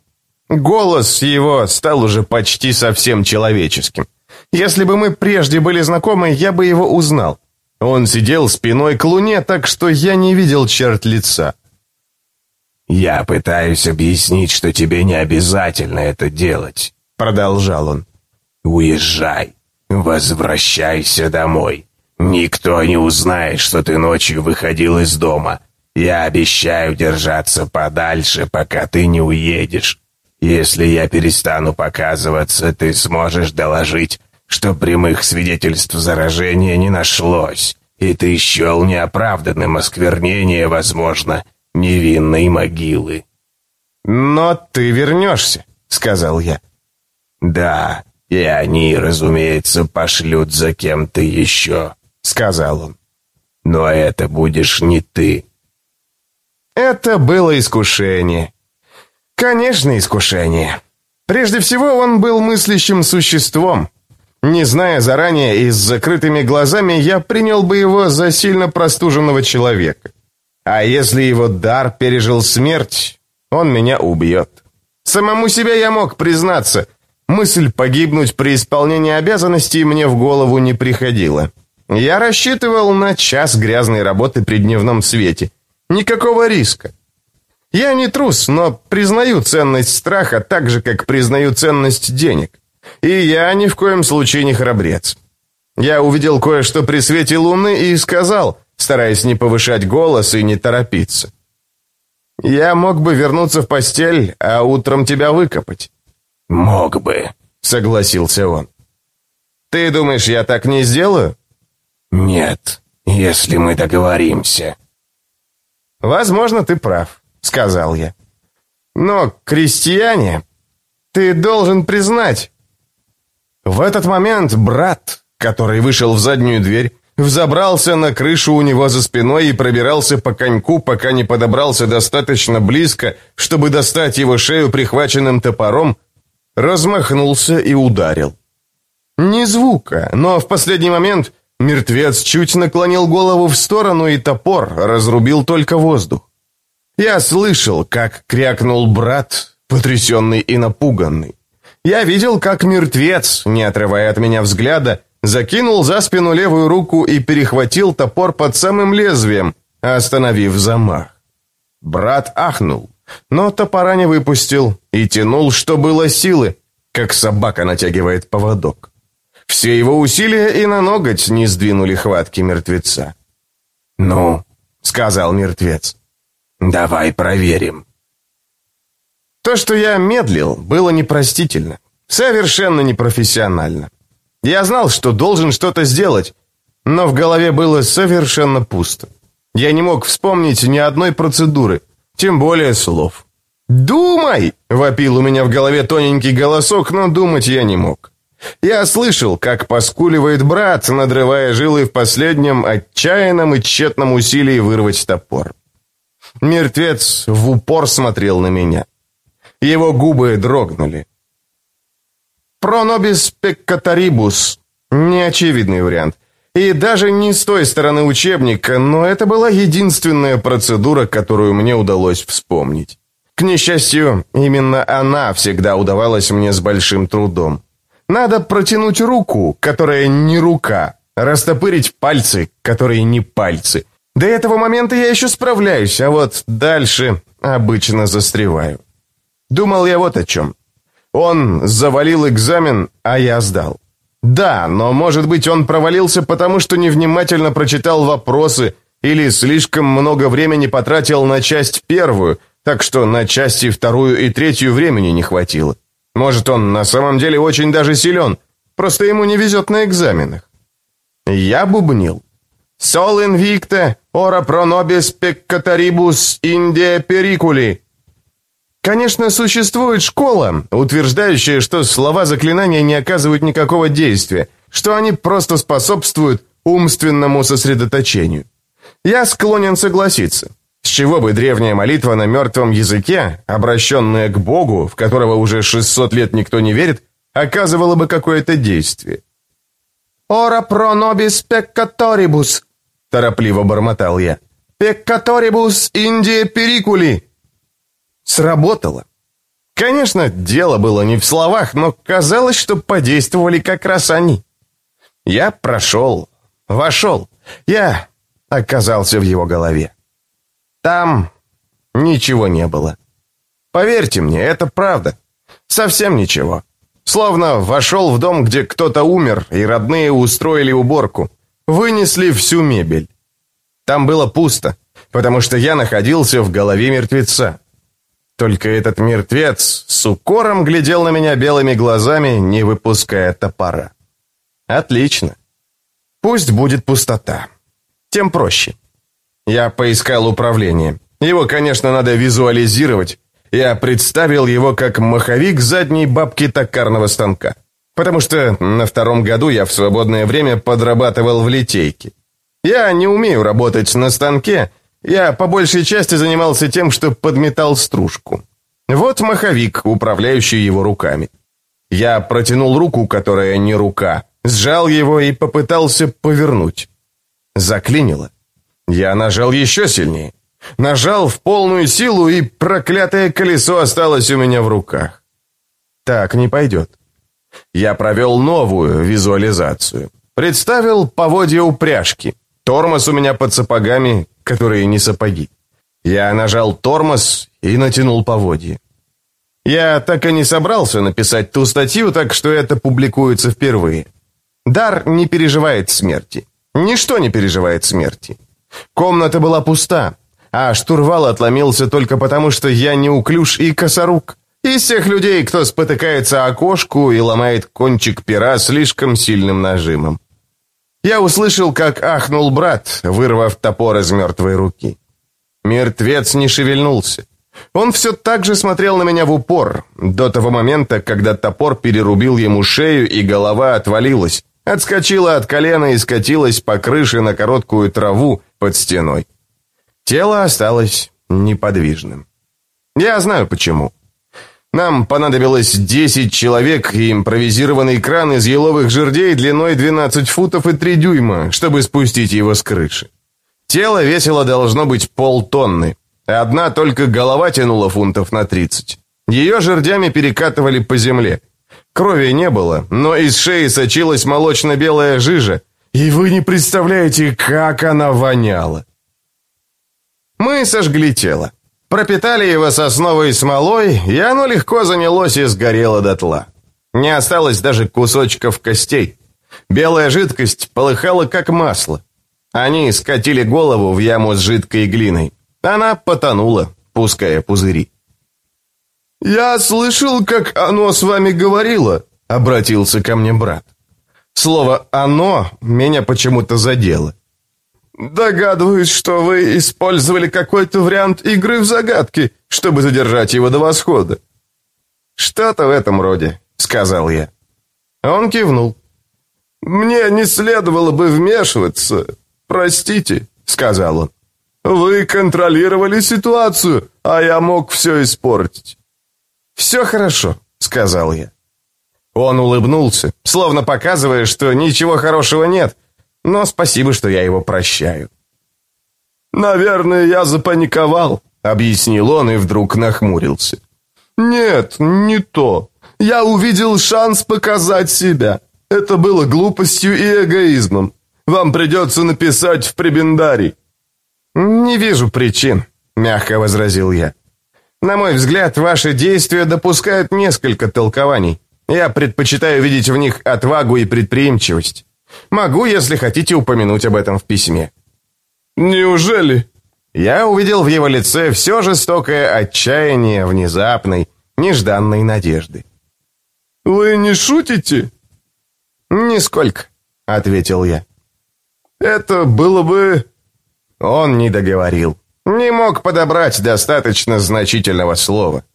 Голос его стал уже почти совсем человеческим. Если бы мы прежде были знакомы, я бы его узнал. Он сидел спиной к луне, так что я не видел черт лица. «Я пытаюсь объяснить, что тебе не обязательно это делать», — продолжал он. «Уезжай, возвращайся домой. Никто не узнает, что ты ночью выходил из дома. Я обещаю держаться подальше, пока ты не уедешь. Если я перестану показываться, ты сможешь доложить, что прямых свидетельств заражения не нашлось, и ты счел неоправданным осквернение, возможно, невинной могилы. «Но ты вернешься», — сказал я. «Да, и они, разумеется, пошлют за кем-то еще», — сказал он. «Но это будешь не ты». Это было искушение. Конечно, искушение. Прежде всего, он был мыслящим существом, не зная заранее и с закрытыми глазами, я принял бы его за сильно простуженного человека. А если его дар пережил смерть, он меня убьет. Самому себе я мог признаться, мысль погибнуть при исполнении обязанностей мне в голову не приходила. Я рассчитывал на час грязной работы при дневном свете. Никакого риска. Я не трус, но признаю ценность страха так же, как признаю ценность денег. И я ни в коем случае не храбрец. Я увидел кое-что при свете луны и сказал, стараясь не повышать голос и не торопиться. «Я мог бы вернуться в постель, а утром тебя выкопать». «Мог бы», — согласился он. «Ты думаешь, я так не сделаю?» «Нет, если мы договоримся». «Возможно, ты прав», — сказал я. «Но, крестьяне, ты должен признать, в этот момент брат, который вышел в заднюю дверь, взобрался на крышу у него за спиной и пробирался по коньку, пока не подобрался достаточно близко, чтобы достать его шею прихваченным топором, размахнулся и ударил. Ни звука, но в последний момент мертвец чуть наклонил голову в сторону, и топор разрубил только воздух. Я слышал, как крякнул брат, потрясенный и напуганный. Я видел, как мертвец, не отрывая от меня взгляда, закинул за спину левую руку и перехватил топор под самым лезвием, остановив замах. Брат ахнул, но топора не выпустил и тянул, что было силы, как собака натягивает поводок. Все его усилия и на ноготь не сдвинули хватки мертвеца. «Ну», — сказал мертвец, — «давай проверим». То, что я медлил, было непростительно. Совершенно непрофессионально. Я знал, что должен что-то сделать, но в голове было совершенно пусто. Я не мог вспомнить ни одной процедуры, тем более слов. «Думай!» — вопил у меня в голове тоненький голосок, но думать я не мог. Я слышал, как поскуливает брат, надрывая жилы в последнем отчаянном и тщетном усилии вырвать топор. Мертвец в упор смотрел на меня. Его губы дрогнули. Пронобис пеккатарибус. Неочевидный вариант. И даже не с той стороны учебника, но это была единственная процедура, которую мне удалось вспомнить. К несчастью, именно она всегда удавалась мне с большим трудом. Надо протянуть руку, которая не рука, растопырить пальцы, которые не пальцы. До этого момента я еще справляюсь, а вот дальше обычно застреваю. Думал я вот о чем. Он завалил экзамен, а я сдал. Да, но, может быть, он провалился потому, что невнимательно прочитал вопросы или слишком много времени потратил на часть первую, так что на части вторую и третью времени не хватило. Может, он на самом деле очень даже силен, просто ему не везет на экзаменах. Я бубнил. «Сол инвикте, ора пронобис пеккатарибус индия перикули». Конечно, существует школа, утверждающая, что слова заклинания не оказывают никакого действия, что они просто способствуют умственному сосредоточению. Я склонен согласиться. С чего бы древняя молитва на мертвом языке, обращенная к Богу, в которого уже 600 лет никто не верит, оказывала бы какое-то действие? «Ора про нобис пеккаторибус», — торопливо бормотал я. «Пеккаторибус индия перикули». Сработало. Конечно, дело было не в словах, но казалось, что подействовали как раз они. Я прошел, вошел, я оказался в его голове. Там ничего не было. Поверьте мне, это правда. Совсем ничего. Словно вошел в дом, где кто-то умер, и родные устроили уборку. Вынесли всю мебель. Там было пусто, потому что я находился в голове мертвеца. Только этот мертвец с укором глядел на меня белыми глазами, не выпуская топора. Отлично. Пусть будет пустота. Тем проще. Я поискал управление. Его, конечно, надо визуализировать. Я представил его как маховик задней бабки токарного станка. Потому что на втором году я в свободное время подрабатывал в литейке. Я не умею работать на станке, я по большей части занимался тем, что подметал стружку. Вот маховик, управляющий его руками. Я протянул руку, которая не рука, сжал его и попытался повернуть. Заклинило. Я нажал еще сильнее. Нажал в полную силу, и проклятое колесо осталось у меня в руках. Так не пойдет. Я провел новую визуализацию. Представил поводья упряжки. Тормоз у меня под сапогами, которые не сапоги. Я нажал тормоз и натянул поводья. Я так и не собрался написать ту статью, так что это публикуется впервые. Дар не переживает смерти. Ничто не переживает смерти. Комната была пуста, а штурвал отломился только потому, что я неуклюж и косорук. Из всех людей, кто спотыкается о кошку и ломает кончик пера слишком сильным нажимом. Я услышал, как ахнул брат, вырвав топор из мертвой руки. Мертвец не шевельнулся. Он все так же смотрел на меня в упор, до того момента, когда топор перерубил ему шею и голова отвалилась, отскочила от колена и скатилась по крыше на короткую траву под стеной. Тело осталось неподвижным. Я знаю почему. Нам понадобилось 10 человек и импровизированный кран из еловых жердей длиной 12 футов и 3 дюйма, чтобы спустить его с крыши. Тело весило должно быть полтонны. Одна только голова тянула фунтов на 30. Ее жердями перекатывали по земле. Крови не было, но из шеи сочилась молочно-белая жижа, и вы не представляете, как она воняла. Мы сожгли тело. Пропитали его сосновой смолой, и оно легко занялось и сгорело дотла. Не осталось даже кусочков костей. Белая жидкость полыхала, как масло. Они скатили голову в яму с жидкой глиной. Она потонула, пуская пузыри. «Я слышал, как оно с вами говорило», — обратился ко мне брат. Слово «оно» меня почему-то задело. «Догадываюсь, что вы использовали какой-то вариант игры в загадки, чтобы задержать его до восхода». «Что-то в этом роде», — сказал я. Он кивнул. «Мне не следовало бы вмешиваться. Простите», — сказал он. «Вы контролировали ситуацию, а я мог все испортить». «Все хорошо», — сказал я. Он улыбнулся, словно показывая, что ничего хорошего нет, Но спасибо, что я его прощаю. «Наверное, я запаниковал», — объяснил он и вдруг нахмурился. «Нет, не то. Я увидел шанс показать себя. Это было глупостью и эгоизмом. Вам придется написать в пребендарий». «Не вижу причин», — мягко возразил я. «На мой взгляд, ваши действия допускают несколько толкований. Я предпочитаю видеть в них отвагу и предприимчивость. Могу, если хотите, упомянуть об этом в письме». «Неужели?» Я увидел в его лице все жестокое отчаяние внезапной, нежданной надежды. «Вы не шутите?» «Нисколько», — ответил я. «Это было бы...» Он не договорил. Не мог подобрать достаточно значительного слова.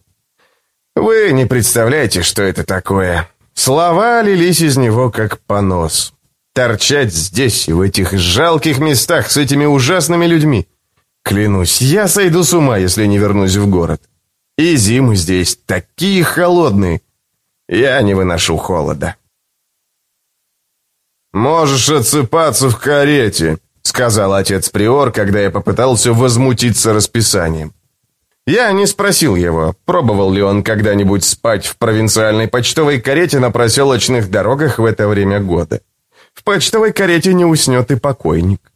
Вы не представляете, что это такое. Слова лились из него как понос. Торчать здесь, в этих жалких местах с этими ужасными людьми. Клянусь, я сойду с ума, если не вернусь в город. И зимы здесь такие холодные. Я не выношу холода. «Можешь отсыпаться в карете», — сказал отец Приор, когда я попытался возмутиться расписанием. Я не спросил его, пробовал ли он когда-нибудь спать в провинциальной почтовой карете на проселочных дорогах в это время года. В почтовой карете не уснет и покойник.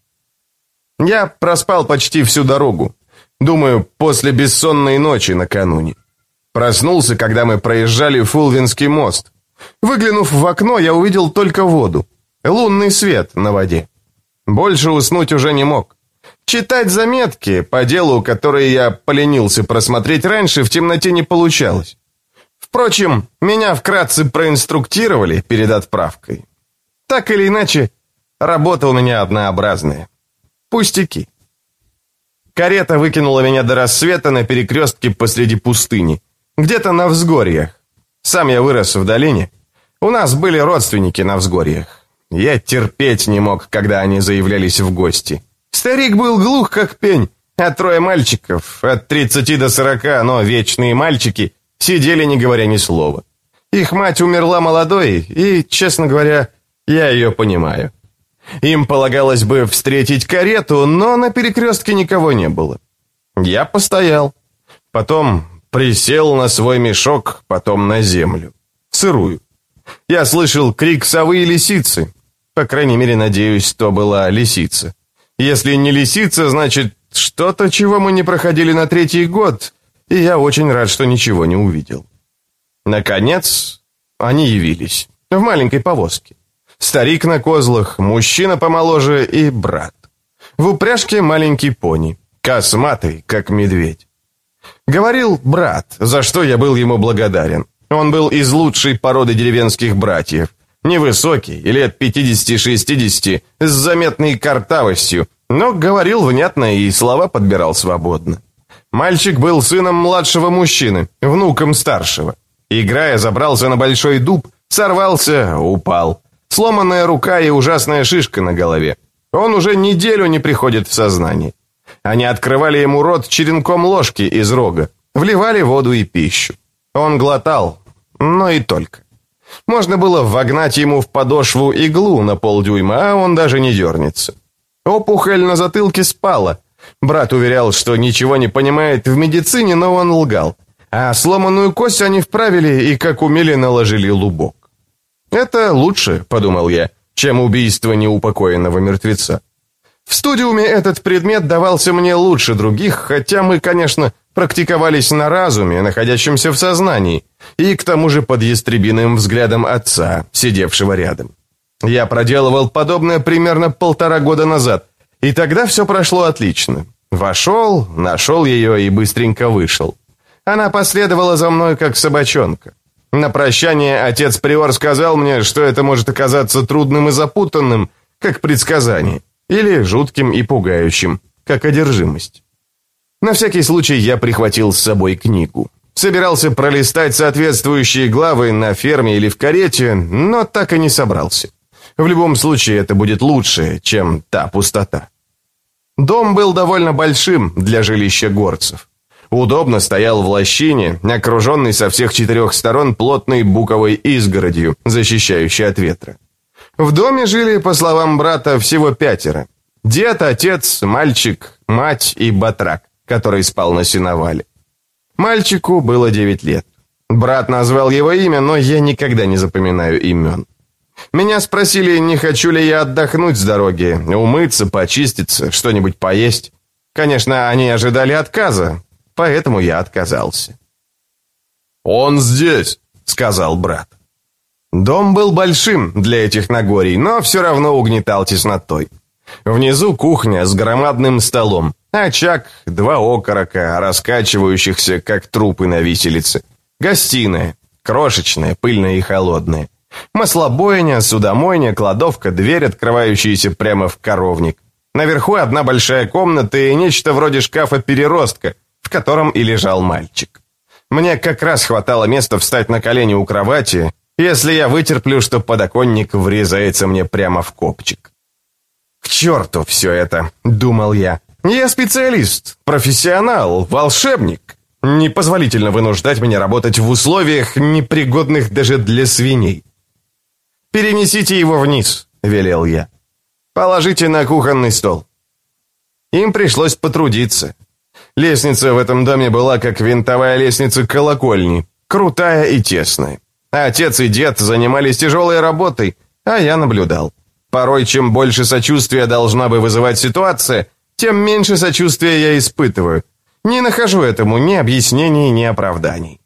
Я проспал почти всю дорогу. Думаю, после бессонной ночи накануне. Проснулся, когда мы проезжали Фулвинский мост. Выглянув в окно, я увидел только воду. Лунный свет на воде. Больше уснуть уже не мог. Читать заметки по делу, которые я поленился просмотреть раньше, в темноте не получалось. Впрочем, меня вкратце проинструктировали перед отправкой. Так или иначе, работа у меня однообразная. Пустяки. Карета выкинула меня до рассвета на перекрестке посреди пустыни, где-то на взгорьях. Сам я вырос в долине. У нас были родственники на взгорьях. Я терпеть не мог, когда они заявлялись в гости. Старик был глух, как пень, а трое мальчиков, от 30 до 40, но вечные мальчики, сидели, не говоря ни слова. Их мать умерла молодой, и, честно говоря, я ее понимаю. Им полагалось бы встретить карету, но на перекрестке никого не было. Я постоял. Потом присел на свой мешок, потом на землю. Сырую. Я слышал крик совы и лисицы. По крайней мере, надеюсь, то была лисица. Если не лисица, значит, что-то, чего мы не проходили на третий год, и я очень рад, что ничего не увидел. Наконец, они явились. В маленькой повозке. Старик на козлах, мужчина помоложе и брат. В упряжке маленький пони, косматый, как медведь. Говорил брат, за что я был ему благодарен. Он был из лучшей породы деревенских братьев. Невысокий, лет 50-60, с заметной картавостью, но говорил внятно и слова подбирал свободно. Мальчик был сыном младшего мужчины, внуком старшего. Играя, забрался на большой дуб, сорвался, упал. Сломанная рука и ужасная шишка на голове. Он уже неделю не приходит в сознание. Они открывали ему рот черенком ложки из рога, вливали воду и пищу. Он глотал, но и только. Можно было вогнать ему в подошву иглу на полдюйма, а он даже не дернется. Опухоль на затылке спала. Брат уверял, что ничего не понимает в медицине, но он лгал. А сломанную кость они вправили и, как умели, наложили лубок. «Это лучше», — подумал я, — «чем убийство неупокоенного мертвеца». В студиуме этот предмет давался мне лучше других, хотя мы, конечно, практиковались на разуме, находящемся в сознании, и к тому же под ястребиным взглядом отца, сидевшего рядом. Я проделывал подобное примерно полтора года назад, и тогда все прошло отлично. Вошел, нашел ее и быстренько вышел. Она последовала за мной, как собачонка. На прощание отец Приор сказал мне, что это может оказаться трудным и запутанным, как предсказание, или жутким и пугающим, как одержимость. На всякий случай я прихватил с собой книгу. Собирался пролистать соответствующие главы на ферме или в карете, но так и не собрался. В любом случае это будет лучше, чем та пустота. Дом был довольно большим для жилища горцев. Удобно стоял в лощине, окруженный со всех четырех сторон плотной буковой изгородью, защищающей от ветра. В доме жили, по словам брата, всего пятеро. Дед, отец, мальчик, мать и батрак, который спал на сеновале. Мальчику было девять лет. Брат назвал его имя, но я никогда не запоминаю имен. Меня спросили, не хочу ли я отдохнуть с дороги, умыться, почиститься, что-нибудь поесть. Конечно, они ожидали отказа, поэтому я отказался. «Он здесь», — сказал брат. Дом был большим для этих Нагорий, но все равно угнетал теснотой. Внизу кухня с громадным столом, очаг, два окорока, раскачивающихся, как трупы на виселице. Гостиная, крошечная, пыльная и холодная. Маслобойня, судомойня, кладовка, дверь, открывающаяся прямо в коровник. Наверху одна большая комната и нечто вроде шкафа-переростка, в котором и лежал мальчик. Мне как раз хватало места встать на колени у кровати, если я вытерплю, что подоконник врезается мне прямо в копчик. «К черту все это!» — думал я. «Я специалист, профессионал, волшебник. Непозволительно вынуждать меня работать в условиях, непригодных даже для свиней. «Перенесите его вниз», — велел я. «Положите на кухонный стол». Им пришлось потрудиться. Лестница в этом доме была как винтовая лестница колокольни, крутая и тесная. Отец и дед занимались тяжелой работой, а я наблюдал. Порой, чем больше сочувствия должна бы вызывать ситуация, тем меньше сочувствия я испытываю. Не нахожу этому ни объяснений, ни оправданий.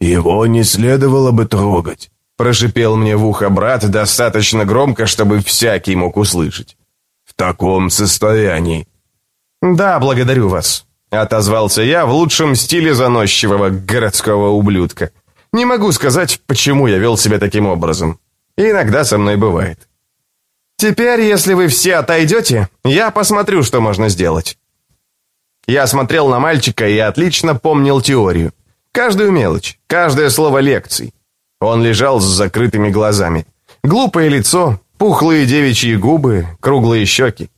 «Его не следовало бы трогать», Прошипел мне в ухо брат достаточно громко, чтобы всякий мог услышать. «В таком состоянии». «Да, благодарю вас», — отозвался я в лучшем стиле заносчивого городского ублюдка. «Не могу сказать, почему я вел себя таким образом. Иногда со мной бывает». «Теперь, если вы все отойдете, я посмотрю, что можно сделать». Я смотрел на мальчика и отлично помнил теорию. Каждую мелочь, каждое слово лекций. Он лежал с закрытыми глазами. Глупое лицо, пухлые девичьи губы, круглые щеки.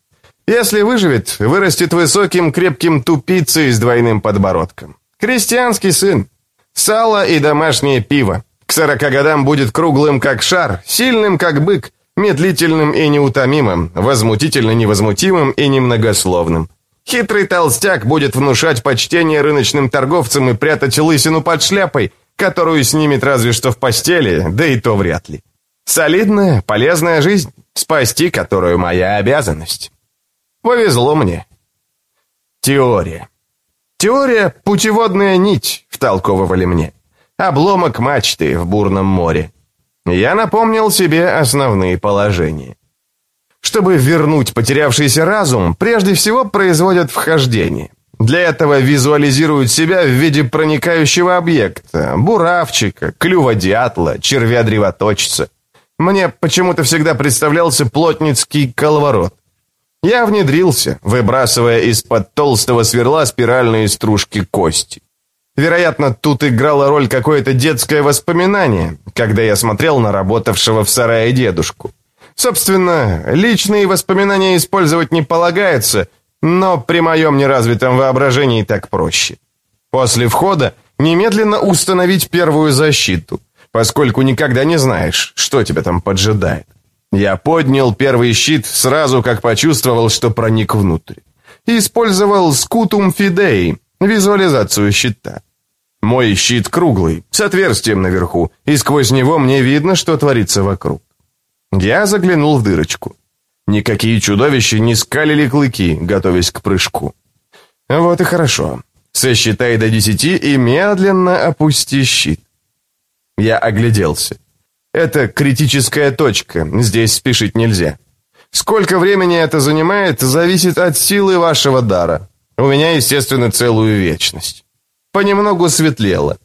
Если выживет, вырастет высоким, крепким тупицей с двойным подбородком. Крестьянский сын. Сало и домашнее пиво. К сорока годам будет круглым, как шар, сильным, как бык, медлительным и неутомимым, возмутительно невозмутимым и немногословным. Хитрый толстяк будет внушать почтение рыночным торговцам и прятать лысину под шляпой, которую снимет разве что в постели, да и то вряд ли. Солидная, полезная жизнь, спасти которую моя обязанность. Повезло мне. Теория. Теория — путеводная нить, втолковывали мне. Обломок мачты в бурном море. Я напомнил себе основные положения. Чтобы вернуть потерявшийся разум, прежде всего производят вхождение. Для этого визуализируют себя в виде проникающего объекта, буравчика, клюва дятла, червя-древоточца. Мне почему-то всегда представлялся плотницкий коловорот. Я внедрился, выбрасывая из-под толстого сверла спиральные стружки кости. Вероятно, тут играло роль какое-то детское воспоминание, когда я смотрел на работавшего в сарае дедушку. Собственно, личные воспоминания использовать не полагается, но при моем неразвитом воображении так проще. После входа немедленно установить первую защиту, поскольку никогда не знаешь, что тебя там поджидает. Я поднял первый щит сразу, как почувствовал, что проник внутрь. Использовал скутум фидей, визуализацию щита. Мой щит круглый, с отверстием наверху, и сквозь него мне видно, что творится вокруг. Я заглянул в дырочку. Никакие чудовища не скалили клыки, готовясь к прыжку. Вот и хорошо. Сосчитай до десяти и медленно опусти щит. Я огляделся. Это критическая точка, здесь спешить нельзя. Сколько времени это занимает, зависит от силы вашего дара. У меня, естественно, целую вечность. Понемногу светлело.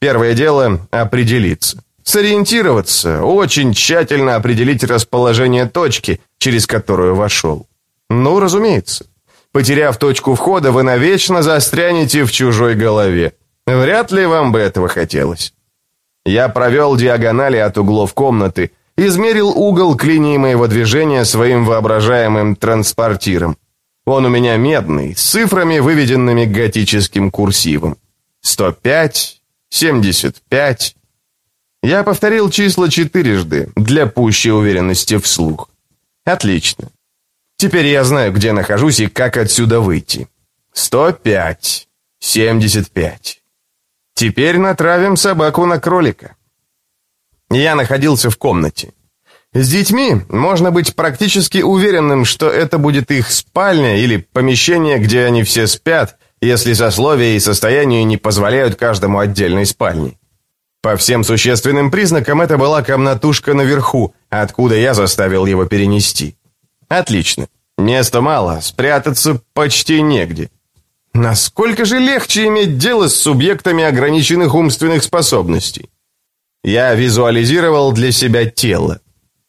Первое дело — определиться. Сориентироваться, очень тщательно определить расположение точки, через которую вошел. Ну, разумеется. Потеряв точку входа, вы навечно застрянете в чужой голове. Вряд ли вам бы этого хотелось. Я провел диагонали от углов комнаты, измерил угол к линии моего движения своим воображаемым транспортиром. Он у меня медный, с цифрами, выведенными готическим курсивом. 105, 75. Я повторил числа четырежды, для пущей уверенности вслух. Отлично. Теперь я знаю, где нахожусь и как отсюда выйти. 105, 75. Теперь натравим собаку на кролика. Я находился в комнате. С детьми можно быть практически уверенным, что это будет их спальня или помещение, где они все спят, если сословия и состояние не позволяют каждому отдельной спальни. По всем существенным признакам это была комнатушка наверху, откуда я заставил его перенести. Отлично. Места мало, спрятаться почти негде. Насколько же легче иметь дело с субъектами ограниченных умственных способностей? Я визуализировал для себя тело.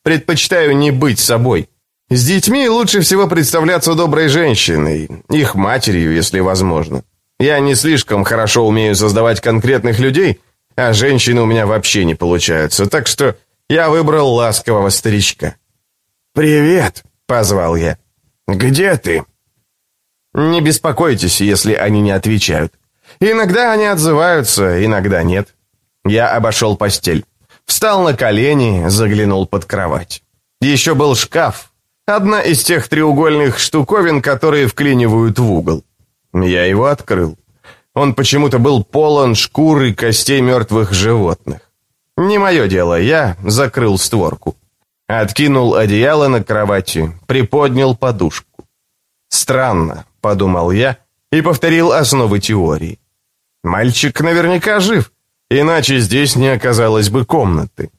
Предпочитаю не быть собой. С детьми лучше всего представляться доброй женщиной, их матерью, если возможно. Я не слишком хорошо умею создавать конкретных людей, а женщины у меня вообще не получаются, так что я выбрал ласкового старичка. «Привет», — позвал я. «Где ты?» Не беспокойтесь, если они не отвечают. Иногда они отзываются, иногда нет. Я обошел постель. Встал на колени, заглянул под кровать. Еще был шкаф, Одна из тех треугольных штуковин, которые вклинивают в угол. Я его открыл. Он почему-то был полон шкур и костей мертвых животных. Не мое дело, я закрыл створку. Откинул одеяло на кровати, приподнял подушку. «Странно», — подумал я и повторил основы теории. «Мальчик наверняка жив, иначе здесь не оказалось бы комнаты.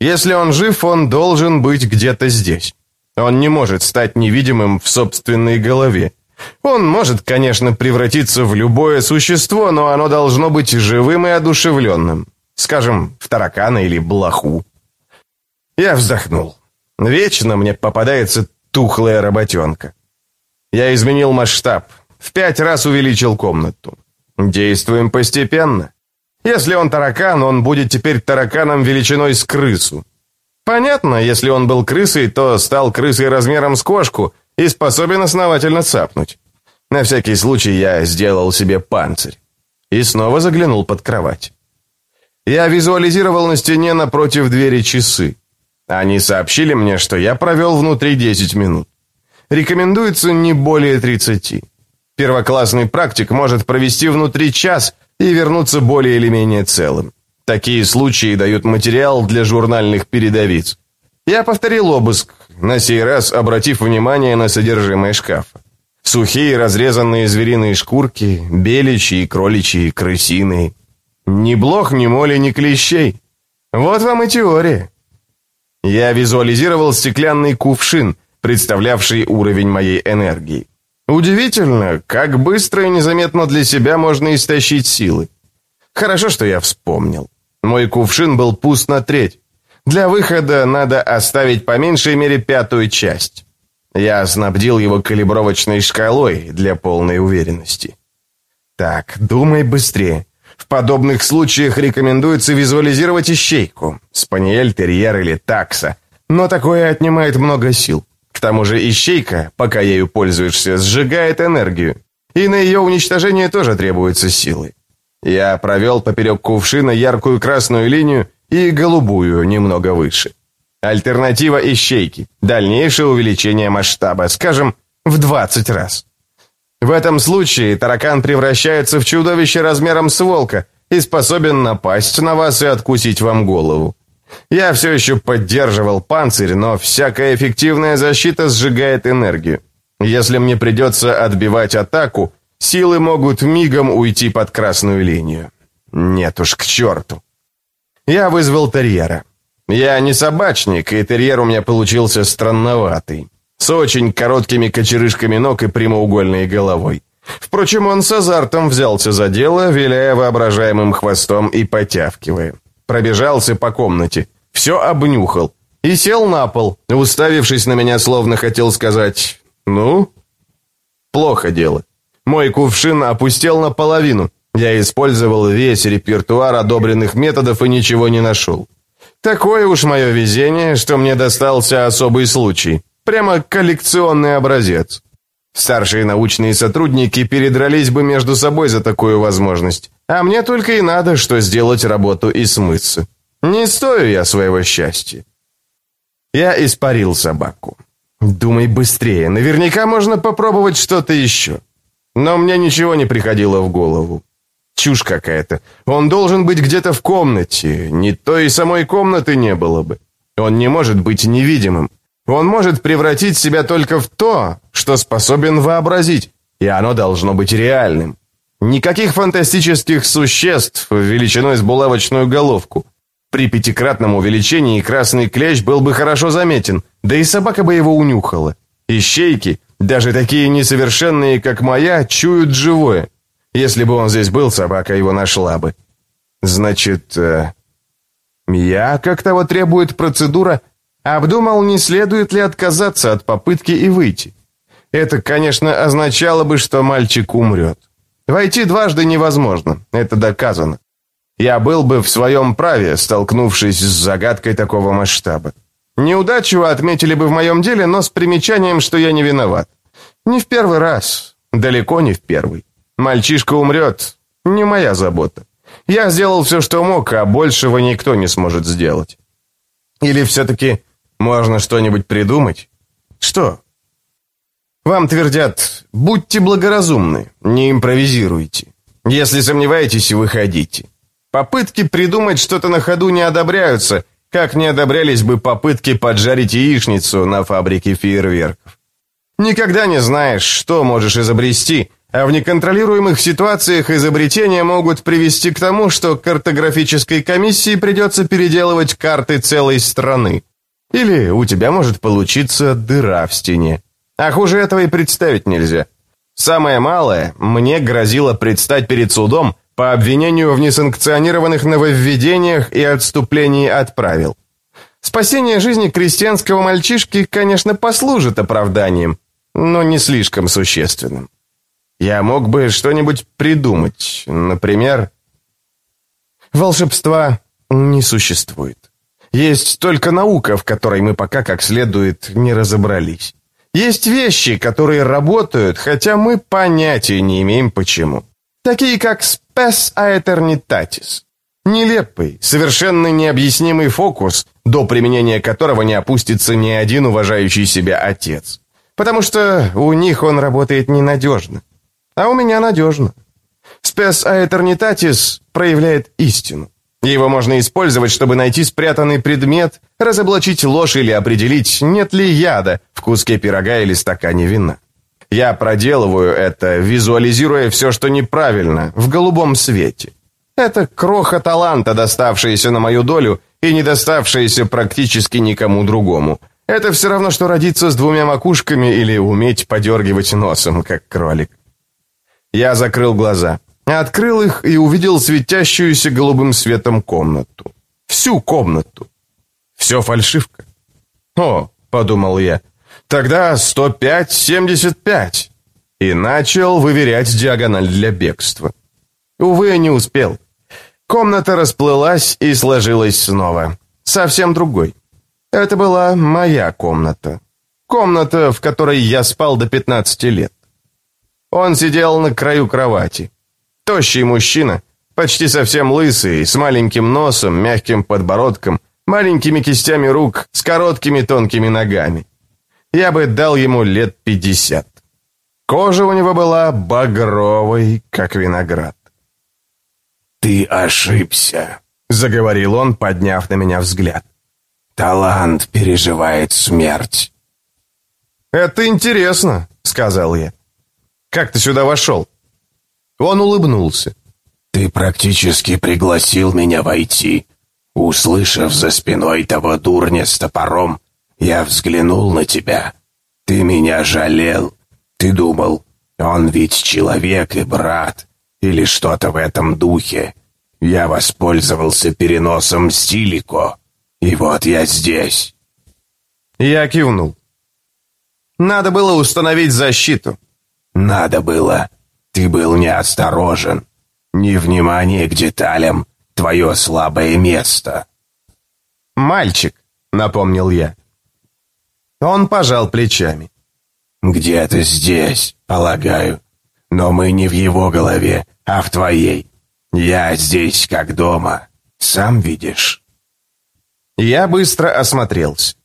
Если он жив, он должен быть где-то здесь». Он не может стать невидимым в собственной голове. Он может, конечно, превратиться в любое существо, но оно должно быть живым и одушевленным. Скажем, в таракана или блоху. Я вздохнул. Вечно мне попадается тухлая работенка. Я изменил масштаб. В пять раз увеличил комнату. Действуем постепенно. Если он таракан, он будет теперь тараканом величиной с крысу. Понятно, если он был крысой, то стал крысой размером с кошку и способен основательно цапнуть. На всякий случай я сделал себе панцирь. И снова заглянул под кровать. Я визуализировал на стене напротив двери часы. Они сообщили мне, что я провел внутри 10 минут. Рекомендуется не более 30. Первоклассный практик может провести внутри час и вернуться более или менее целым. Такие случаи дают материал для журнальных передовиц. Я повторил обыск, на сей раз обратив внимание на содержимое шкафа. Сухие разрезанные звериные шкурки, беличьи, кроличьи, крысиные. Ни блох, ни моли, ни клещей. Вот вам и теория. Я визуализировал стеклянный кувшин, представлявший уровень моей энергии. Удивительно, как быстро и незаметно для себя можно истощить силы. Хорошо, что я вспомнил. Мой кувшин был пуст на треть. Для выхода надо оставить по меньшей мере пятую часть. Я снабдил его калибровочной шкалой для полной уверенности. Так, думай быстрее. В подобных случаях рекомендуется визуализировать ищейку, спаниель, терьер или такса, но такое отнимает много сил. К тому же ищейка, пока ею пользуешься, сжигает энергию, и на ее уничтожение тоже требуются силы. Я провел поперек кувшина яркую красную линию и голубую немного выше. Альтернатива ищейки. Дальнейшее увеличение масштаба, скажем, в 20 раз. В этом случае таракан превращается в чудовище размером с волка и способен напасть на вас и откусить вам голову. Я все еще поддерживал панцирь, но всякая эффективная защита сжигает энергию. Если мне придется отбивать атаку, Силы могут мигом уйти под красную линию. Нет уж, к черту. Я вызвал терьера. Я не собачник, и терьер у меня получился странноватый. С очень короткими кочерышками ног и прямоугольной головой. Впрочем, он с азартом взялся за дело, виляя воображаемым хвостом и потявкивая. Пробежался по комнате, все обнюхал и сел на пол, уставившись на меня, словно хотел сказать «Ну?» Плохо дело. Мой кувшин опустел наполовину. Я использовал весь репертуар одобренных методов и ничего не нашел. Такое уж мое везение, что мне достался особый случай. Прямо коллекционный образец. Старшие научные сотрудники передрались бы между собой за такую возможность. А мне только и надо, что сделать работу и смыться. Не стою я своего счастья. Я испарил собаку. Думай быстрее, наверняка можно попробовать что-то еще. Но мне ничего не приходило в голову. Чушь какая-то. Он должен быть где-то в комнате. Не то и самой комнаты не было бы. Он не может быть невидимым. Он может превратить себя только в то, что способен вообразить, и оно должно быть реальным. Никаких фантастических существ величиной с булавочную головку. При пятикратном увеличении красный клещ был бы хорошо заметен, да и собака бы его унюхала. Ищейки, даже такие несовершенные, как моя, чуют живое. Если бы он здесь был, собака его нашла бы. Значит, э, я, как того требует процедура, обдумал, не следует ли отказаться от попытки и выйти. Это, конечно, означало бы, что мальчик умрет. Войти дважды невозможно, это доказано. Я был бы в своем праве, столкнувшись с загадкой такого масштаба. Неудачу отметили бы в моем деле, но с примечанием, что я не виноват. Не в первый раз, далеко не в первый. Мальчишка умрет, не моя забота. Я сделал все, что мог, а большего никто не сможет сделать. Или все-таки можно что-нибудь придумать? Что? Вам твердят, будьте благоразумны, не импровизируйте. Если сомневаетесь, выходите. Попытки придумать что-то на ходу не одобряются, как не одобрялись бы попытки поджарить яичницу на фабрике фейерверков. Никогда не знаешь, что можешь изобрести, а в неконтролируемых ситуациях изобретения могут привести к тому, что картографической комиссии придется переделывать карты целой страны. Или у тебя может получиться дыра в стене. А хуже этого и представить нельзя. Самое малое, мне грозило предстать перед судом по обвинению в несанкционированных нововведениях и отступлении от правил. Спасение жизни крестьянского мальчишки, конечно, послужит оправданием, но не слишком существенным. Я мог бы что-нибудь придумать. Например, волшебства не существует. Есть только наука, в которой мы пока как следует не разобрались. Есть вещи, которые работают, хотя мы понятия не имеем почему. Такие как spes aeternitatis. Нелепый, совершенно необъяснимый фокус, до применения которого не опустится ни один уважающий себя отец. Потому что у них он работает ненадежно. А у меня надежно. Спес Аэтернитатис проявляет истину. Его можно использовать, чтобы найти спрятанный предмет, разоблачить ложь или определить, нет ли яда в куске пирога или стакане вина. Я проделываю это, визуализируя все, что неправильно, в голубом свете. Это кроха таланта, доставшаяся на мою долю и не доставшаяся практически никому другому. Это все равно, что родиться с двумя макушками или уметь подергивать носом, как кролик. Я закрыл глаза. Открыл их и увидел светящуюся голубым светом комнату. Всю комнату. Все фальшивка. «О», — подумал я, — «тогда 105-75». И начал выверять диагональ для бегства. Увы, не успел. Комната расплылась и сложилась снова. Совсем другой. Это была моя комната. Комната, в которой я спал до 15 лет. Он сидел на краю кровати. Тощий мужчина, почти совсем лысый, с маленьким носом, мягким подбородком, маленькими кистями рук, с короткими тонкими ногами. Я бы дал ему лет пятьдесят. Кожа у него была багровой, как виноград. «Ты ошибся», — заговорил он, подняв на меня взгляд. «Талант переживает смерть». «Это интересно», — сказал я. Как ты сюда вошел?» Он улыбнулся. «Ты практически пригласил меня войти. Услышав за спиной того дурня с топором, я взглянул на тебя. Ты меня жалел. Ты думал, он ведь человек и брат, или что-то в этом духе. Я воспользовался переносом Стилико, и вот я здесь». Я кивнул. «Надо было установить защиту. «Надо было. Ты был неосторожен. Невнимание к деталям — твое слабое место». «Мальчик», — напомнил я. Он пожал плечами. «Где-то здесь, полагаю. Но мы не в его голове, а в твоей. Я здесь как дома. Сам видишь». Я быстро осмотрелся.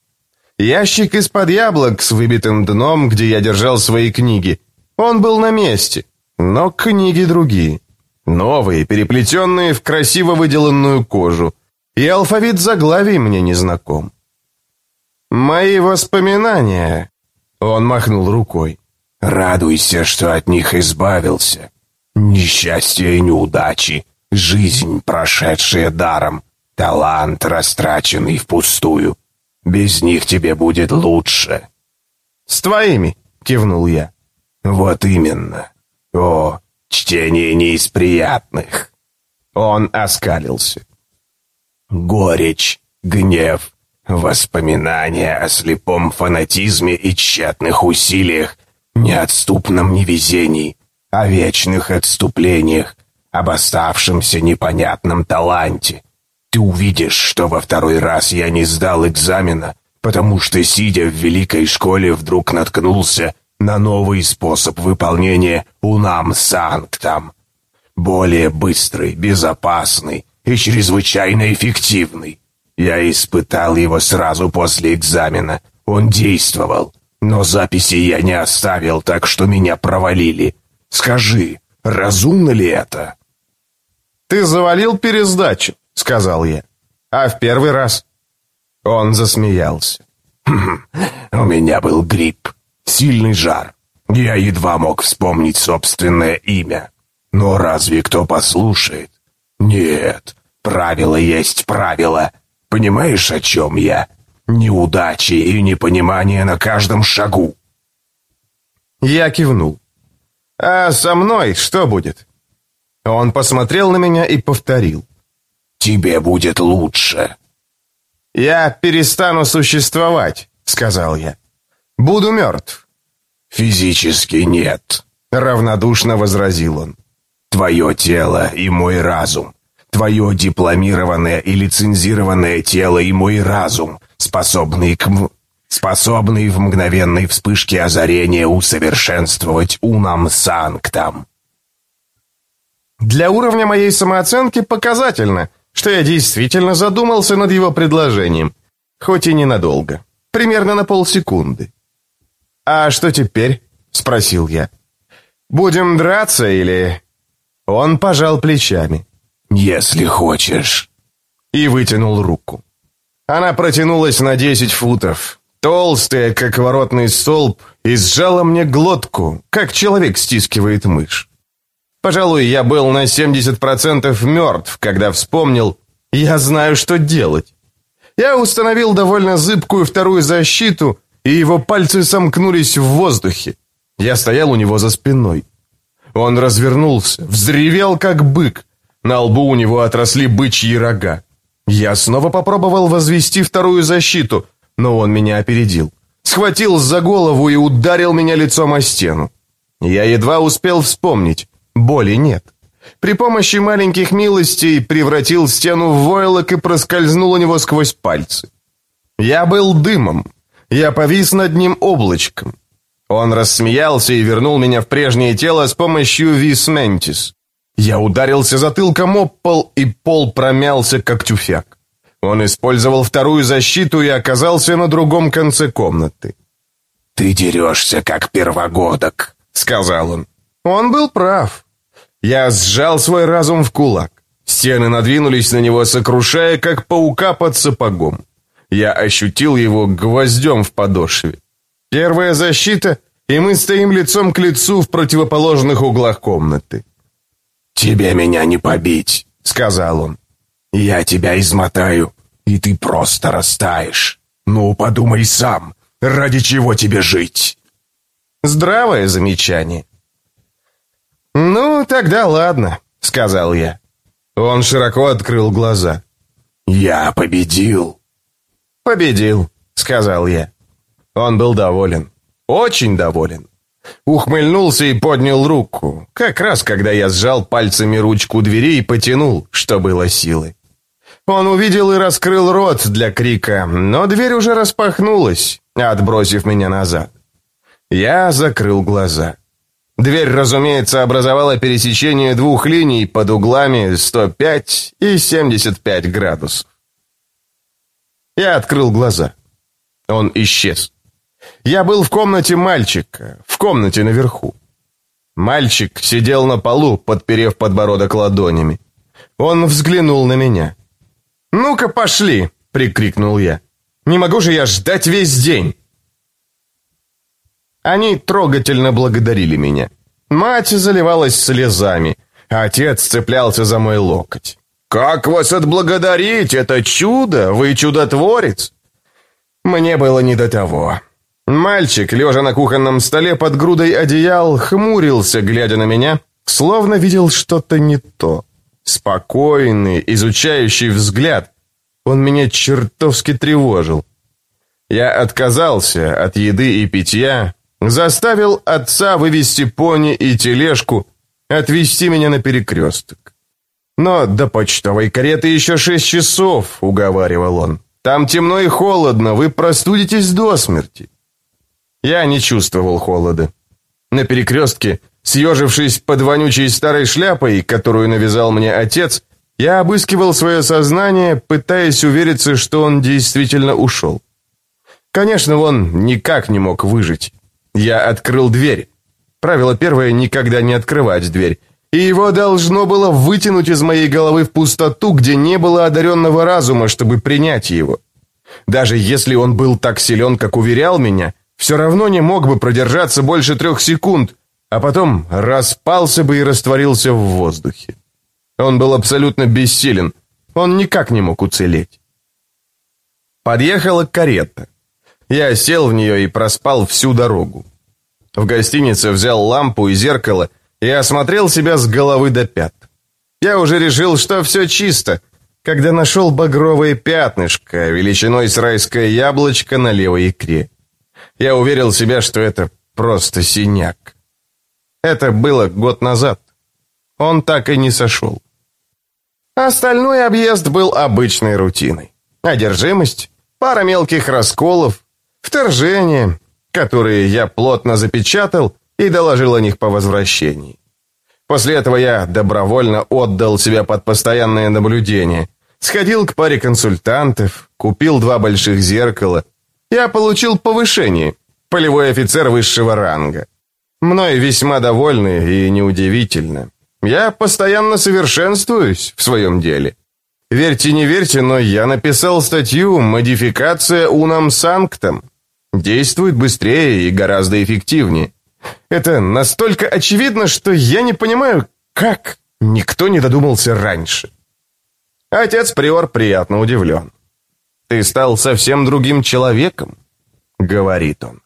Ящик из-под яблок с выбитым дном, где я держал свои книги. Он был на месте, но книги другие. Новые, переплетенные в красиво выделанную кожу. И алфавит заглавий мне не знаком. «Мои воспоминания...» Он махнул рукой. «Радуйся, что от них избавился. Несчастья и неудачи, жизнь, прошедшая даром, талант, растраченный впустую. Без них тебе будет лучше». «С твоими», — кивнул я. «Вот именно. О, чтение не из приятных». Он оскалился. «Горечь, гнев, воспоминания о слепом фанатизме и тщетных усилиях, неотступном невезении, о вечных отступлениях, об оставшемся непонятном таланте, ты увидишь, что во второй раз я не сдал экзамена, потому что, сидя в великой школе, вдруг наткнулся на новый способ выполнения «Унам Санктам». Более быстрый, безопасный и чрезвычайно эффективный. Я испытал его сразу после экзамена. Он действовал, но записи я не оставил, так что меня провалили. Скажи, разумно ли это? Ты завалил пересдачу. — сказал я. «А в первый раз?» Он засмеялся. «Хм, «У меня был грипп, сильный жар. Я едва мог вспомнить собственное имя. Но разве кто послушает? Нет, правило есть правило. Понимаешь, о чем я? Неудачи и непонимание на каждом шагу». Я кивнул. «А со мной что будет?» Он посмотрел на меня и повторил тебе будет лучше». «Я перестану существовать», — сказал я. «Буду мертв». «Физически нет», — равнодушно возразил он. «Твое тело и мой разум, твое дипломированное и лицензированное тело и мой разум, способные к... М... способные в мгновенной вспышке озарения усовершенствовать унам санктам». «Для уровня моей самооценки показательно», что я действительно задумался над его предложением, хоть и ненадолго, примерно на полсекунды. «А что теперь?» — спросил я. «Будем драться или...» Он пожал плечами. «Если хочешь». И вытянул руку. Она протянулась на десять футов, толстая, как воротный столб, и сжала мне глотку, как человек стискивает мышь. Пожалуй, я был на 70% мертв, когда вспомнил, я знаю, что делать. Я установил довольно зыбкую вторую защиту, и его пальцы сомкнулись в воздухе. Я стоял у него за спиной. Он развернулся, взревел, как бык. На лбу у него отросли бычьи рога. Я снова попробовал возвести вторую защиту, но он меня опередил. Схватил за голову и ударил меня лицом о стену. Я едва успел вспомнить. Боли нет. При помощи маленьких милостей превратил стену в войлок и проскользнул у него сквозь пальцы. Я был дымом. Я повис над ним облачком. Он рассмеялся и вернул меня в прежнее тело с помощью висментис. Я ударился затылком об пол, и пол промялся, как тюфяк. Он использовал вторую защиту и оказался на другом конце комнаты. «Ты дерешься, как первогодок», — сказал он. Он был прав. Я сжал свой разум в кулак. Стены надвинулись на него, сокрушая, как паука под сапогом. Я ощутил его гвоздем в подошве. Первая защита, и мы стоим лицом к лицу в противоположных углах комнаты. «Тебе меня не побить», — сказал он. «Я тебя измотаю, и ты просто растаешь. Ну, подумай сам, ради чего тебе жить?» Здравое замечание. «Ну, тогда ладно», — сказал я. Он широко открыл глаза. «Я победил». «Победил», — сказал я. Он был доволен. Очень доволен. Ухмыльнулся и поднял руку, как раз когда я сжал пальцами ручку двери и потянул, что было силы. Он увидел и раскрыл рот для крика, но дверь уже распахнулась, отбросив меня назад. Я закрыл глаза. Дверь, разумеется, образовала пересечение двух линий под углами 105 и 75 градусов. Я открыл глаза. Он исчез. Я был в комнате мальчика, в комнате наверху. Мальчик сидел на полу, подперев подбородок ладонями. Он взглянул на меня. «Ну-ка, пошли!» — прикрикнул я. «Не могу же я ждать весь день!» Они трогательно благодарили меня. Мать заливалась слезами, а отец цеплялся за мой локоть. «Как вас отблагодарить? Это чудо! Вы чудотворец!» Мне было не до того. Мальчик, лежа на кухонном столе под грудой одеял, хмурился, глядя на меня, словно видел что-то не то. Спокойный, изучающий взгляд. Он меня чертовски тревожил. Я отказался от еды и питья, заставил отца вывести пони и тележку, отвезти меня на перекресток. «Но до почтовой кареты еще шесть часов», — уговаривал он. «Там темно и холодно, вы простудитесь до смерти». Я не чувствовал холода. На перекрестке, съежившись под вонючей старой шляпой, которую навязал мне отец, я обыскивал свое сознание, пытаясь увериться, что он действительно ушел. Конечно, он никак не мог выжить. Я открыл дверь. Правило первое — никогда не открывать дверь. И его должно было вытянуть из моей головы в пустоту, где не было одаренного разума, чтобы принять его. Даже если он был так силен, как уверял меня — все равно не мог бы продержаться больше трех секунд, а потом распался бы и растворился в воздухе. Он был абсолютно бессилен, он никак не мог уцелеть. Подъехала карета. Я сел в нее и проспал всю дорогу. В гостинице взял лампу и зеркало и осмотрел себя с головы до пят. Я уже решил, что все чисто, когда нашел багровое пятнышко величиной с райское яблочко на левой икре. Я уверил себя, что это просто синяк. Это было год назад. Он так и не сошел. Остальной объезд был обычной рутиной. Одержимость, пара мелких расколов, вторжение, которые я плотно запечатал и доложил о них по возвращении. После этого я добровольно отдал себя под постоянное наблюдение, сходил к паре консультантов, купил два больших зеркала, я получил повышение, полевой офицер высшего ранга. Мной весьма довольны и неудивительно. Я постоянно совершенствуюсь в своем деле. Верьте, не верьте, но я написал статью «Модификация унам санктом». Действует быстрее и гораздо эффективнее. Это настолько очевидно, что я не понимаю, как никто не додумался раньше. Отец Приор приятно удивлен. «Ты стал совсем другим человеком», — говорит он.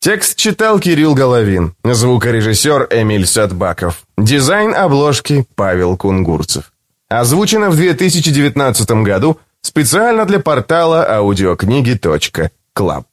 Текст читал Кирилл Головин, звукорежиссер Эмиль Садбаков, дизайн обложки Павел Кунгурцев. Озвучено в 2019 году специально для портала аудиокниги.клаб.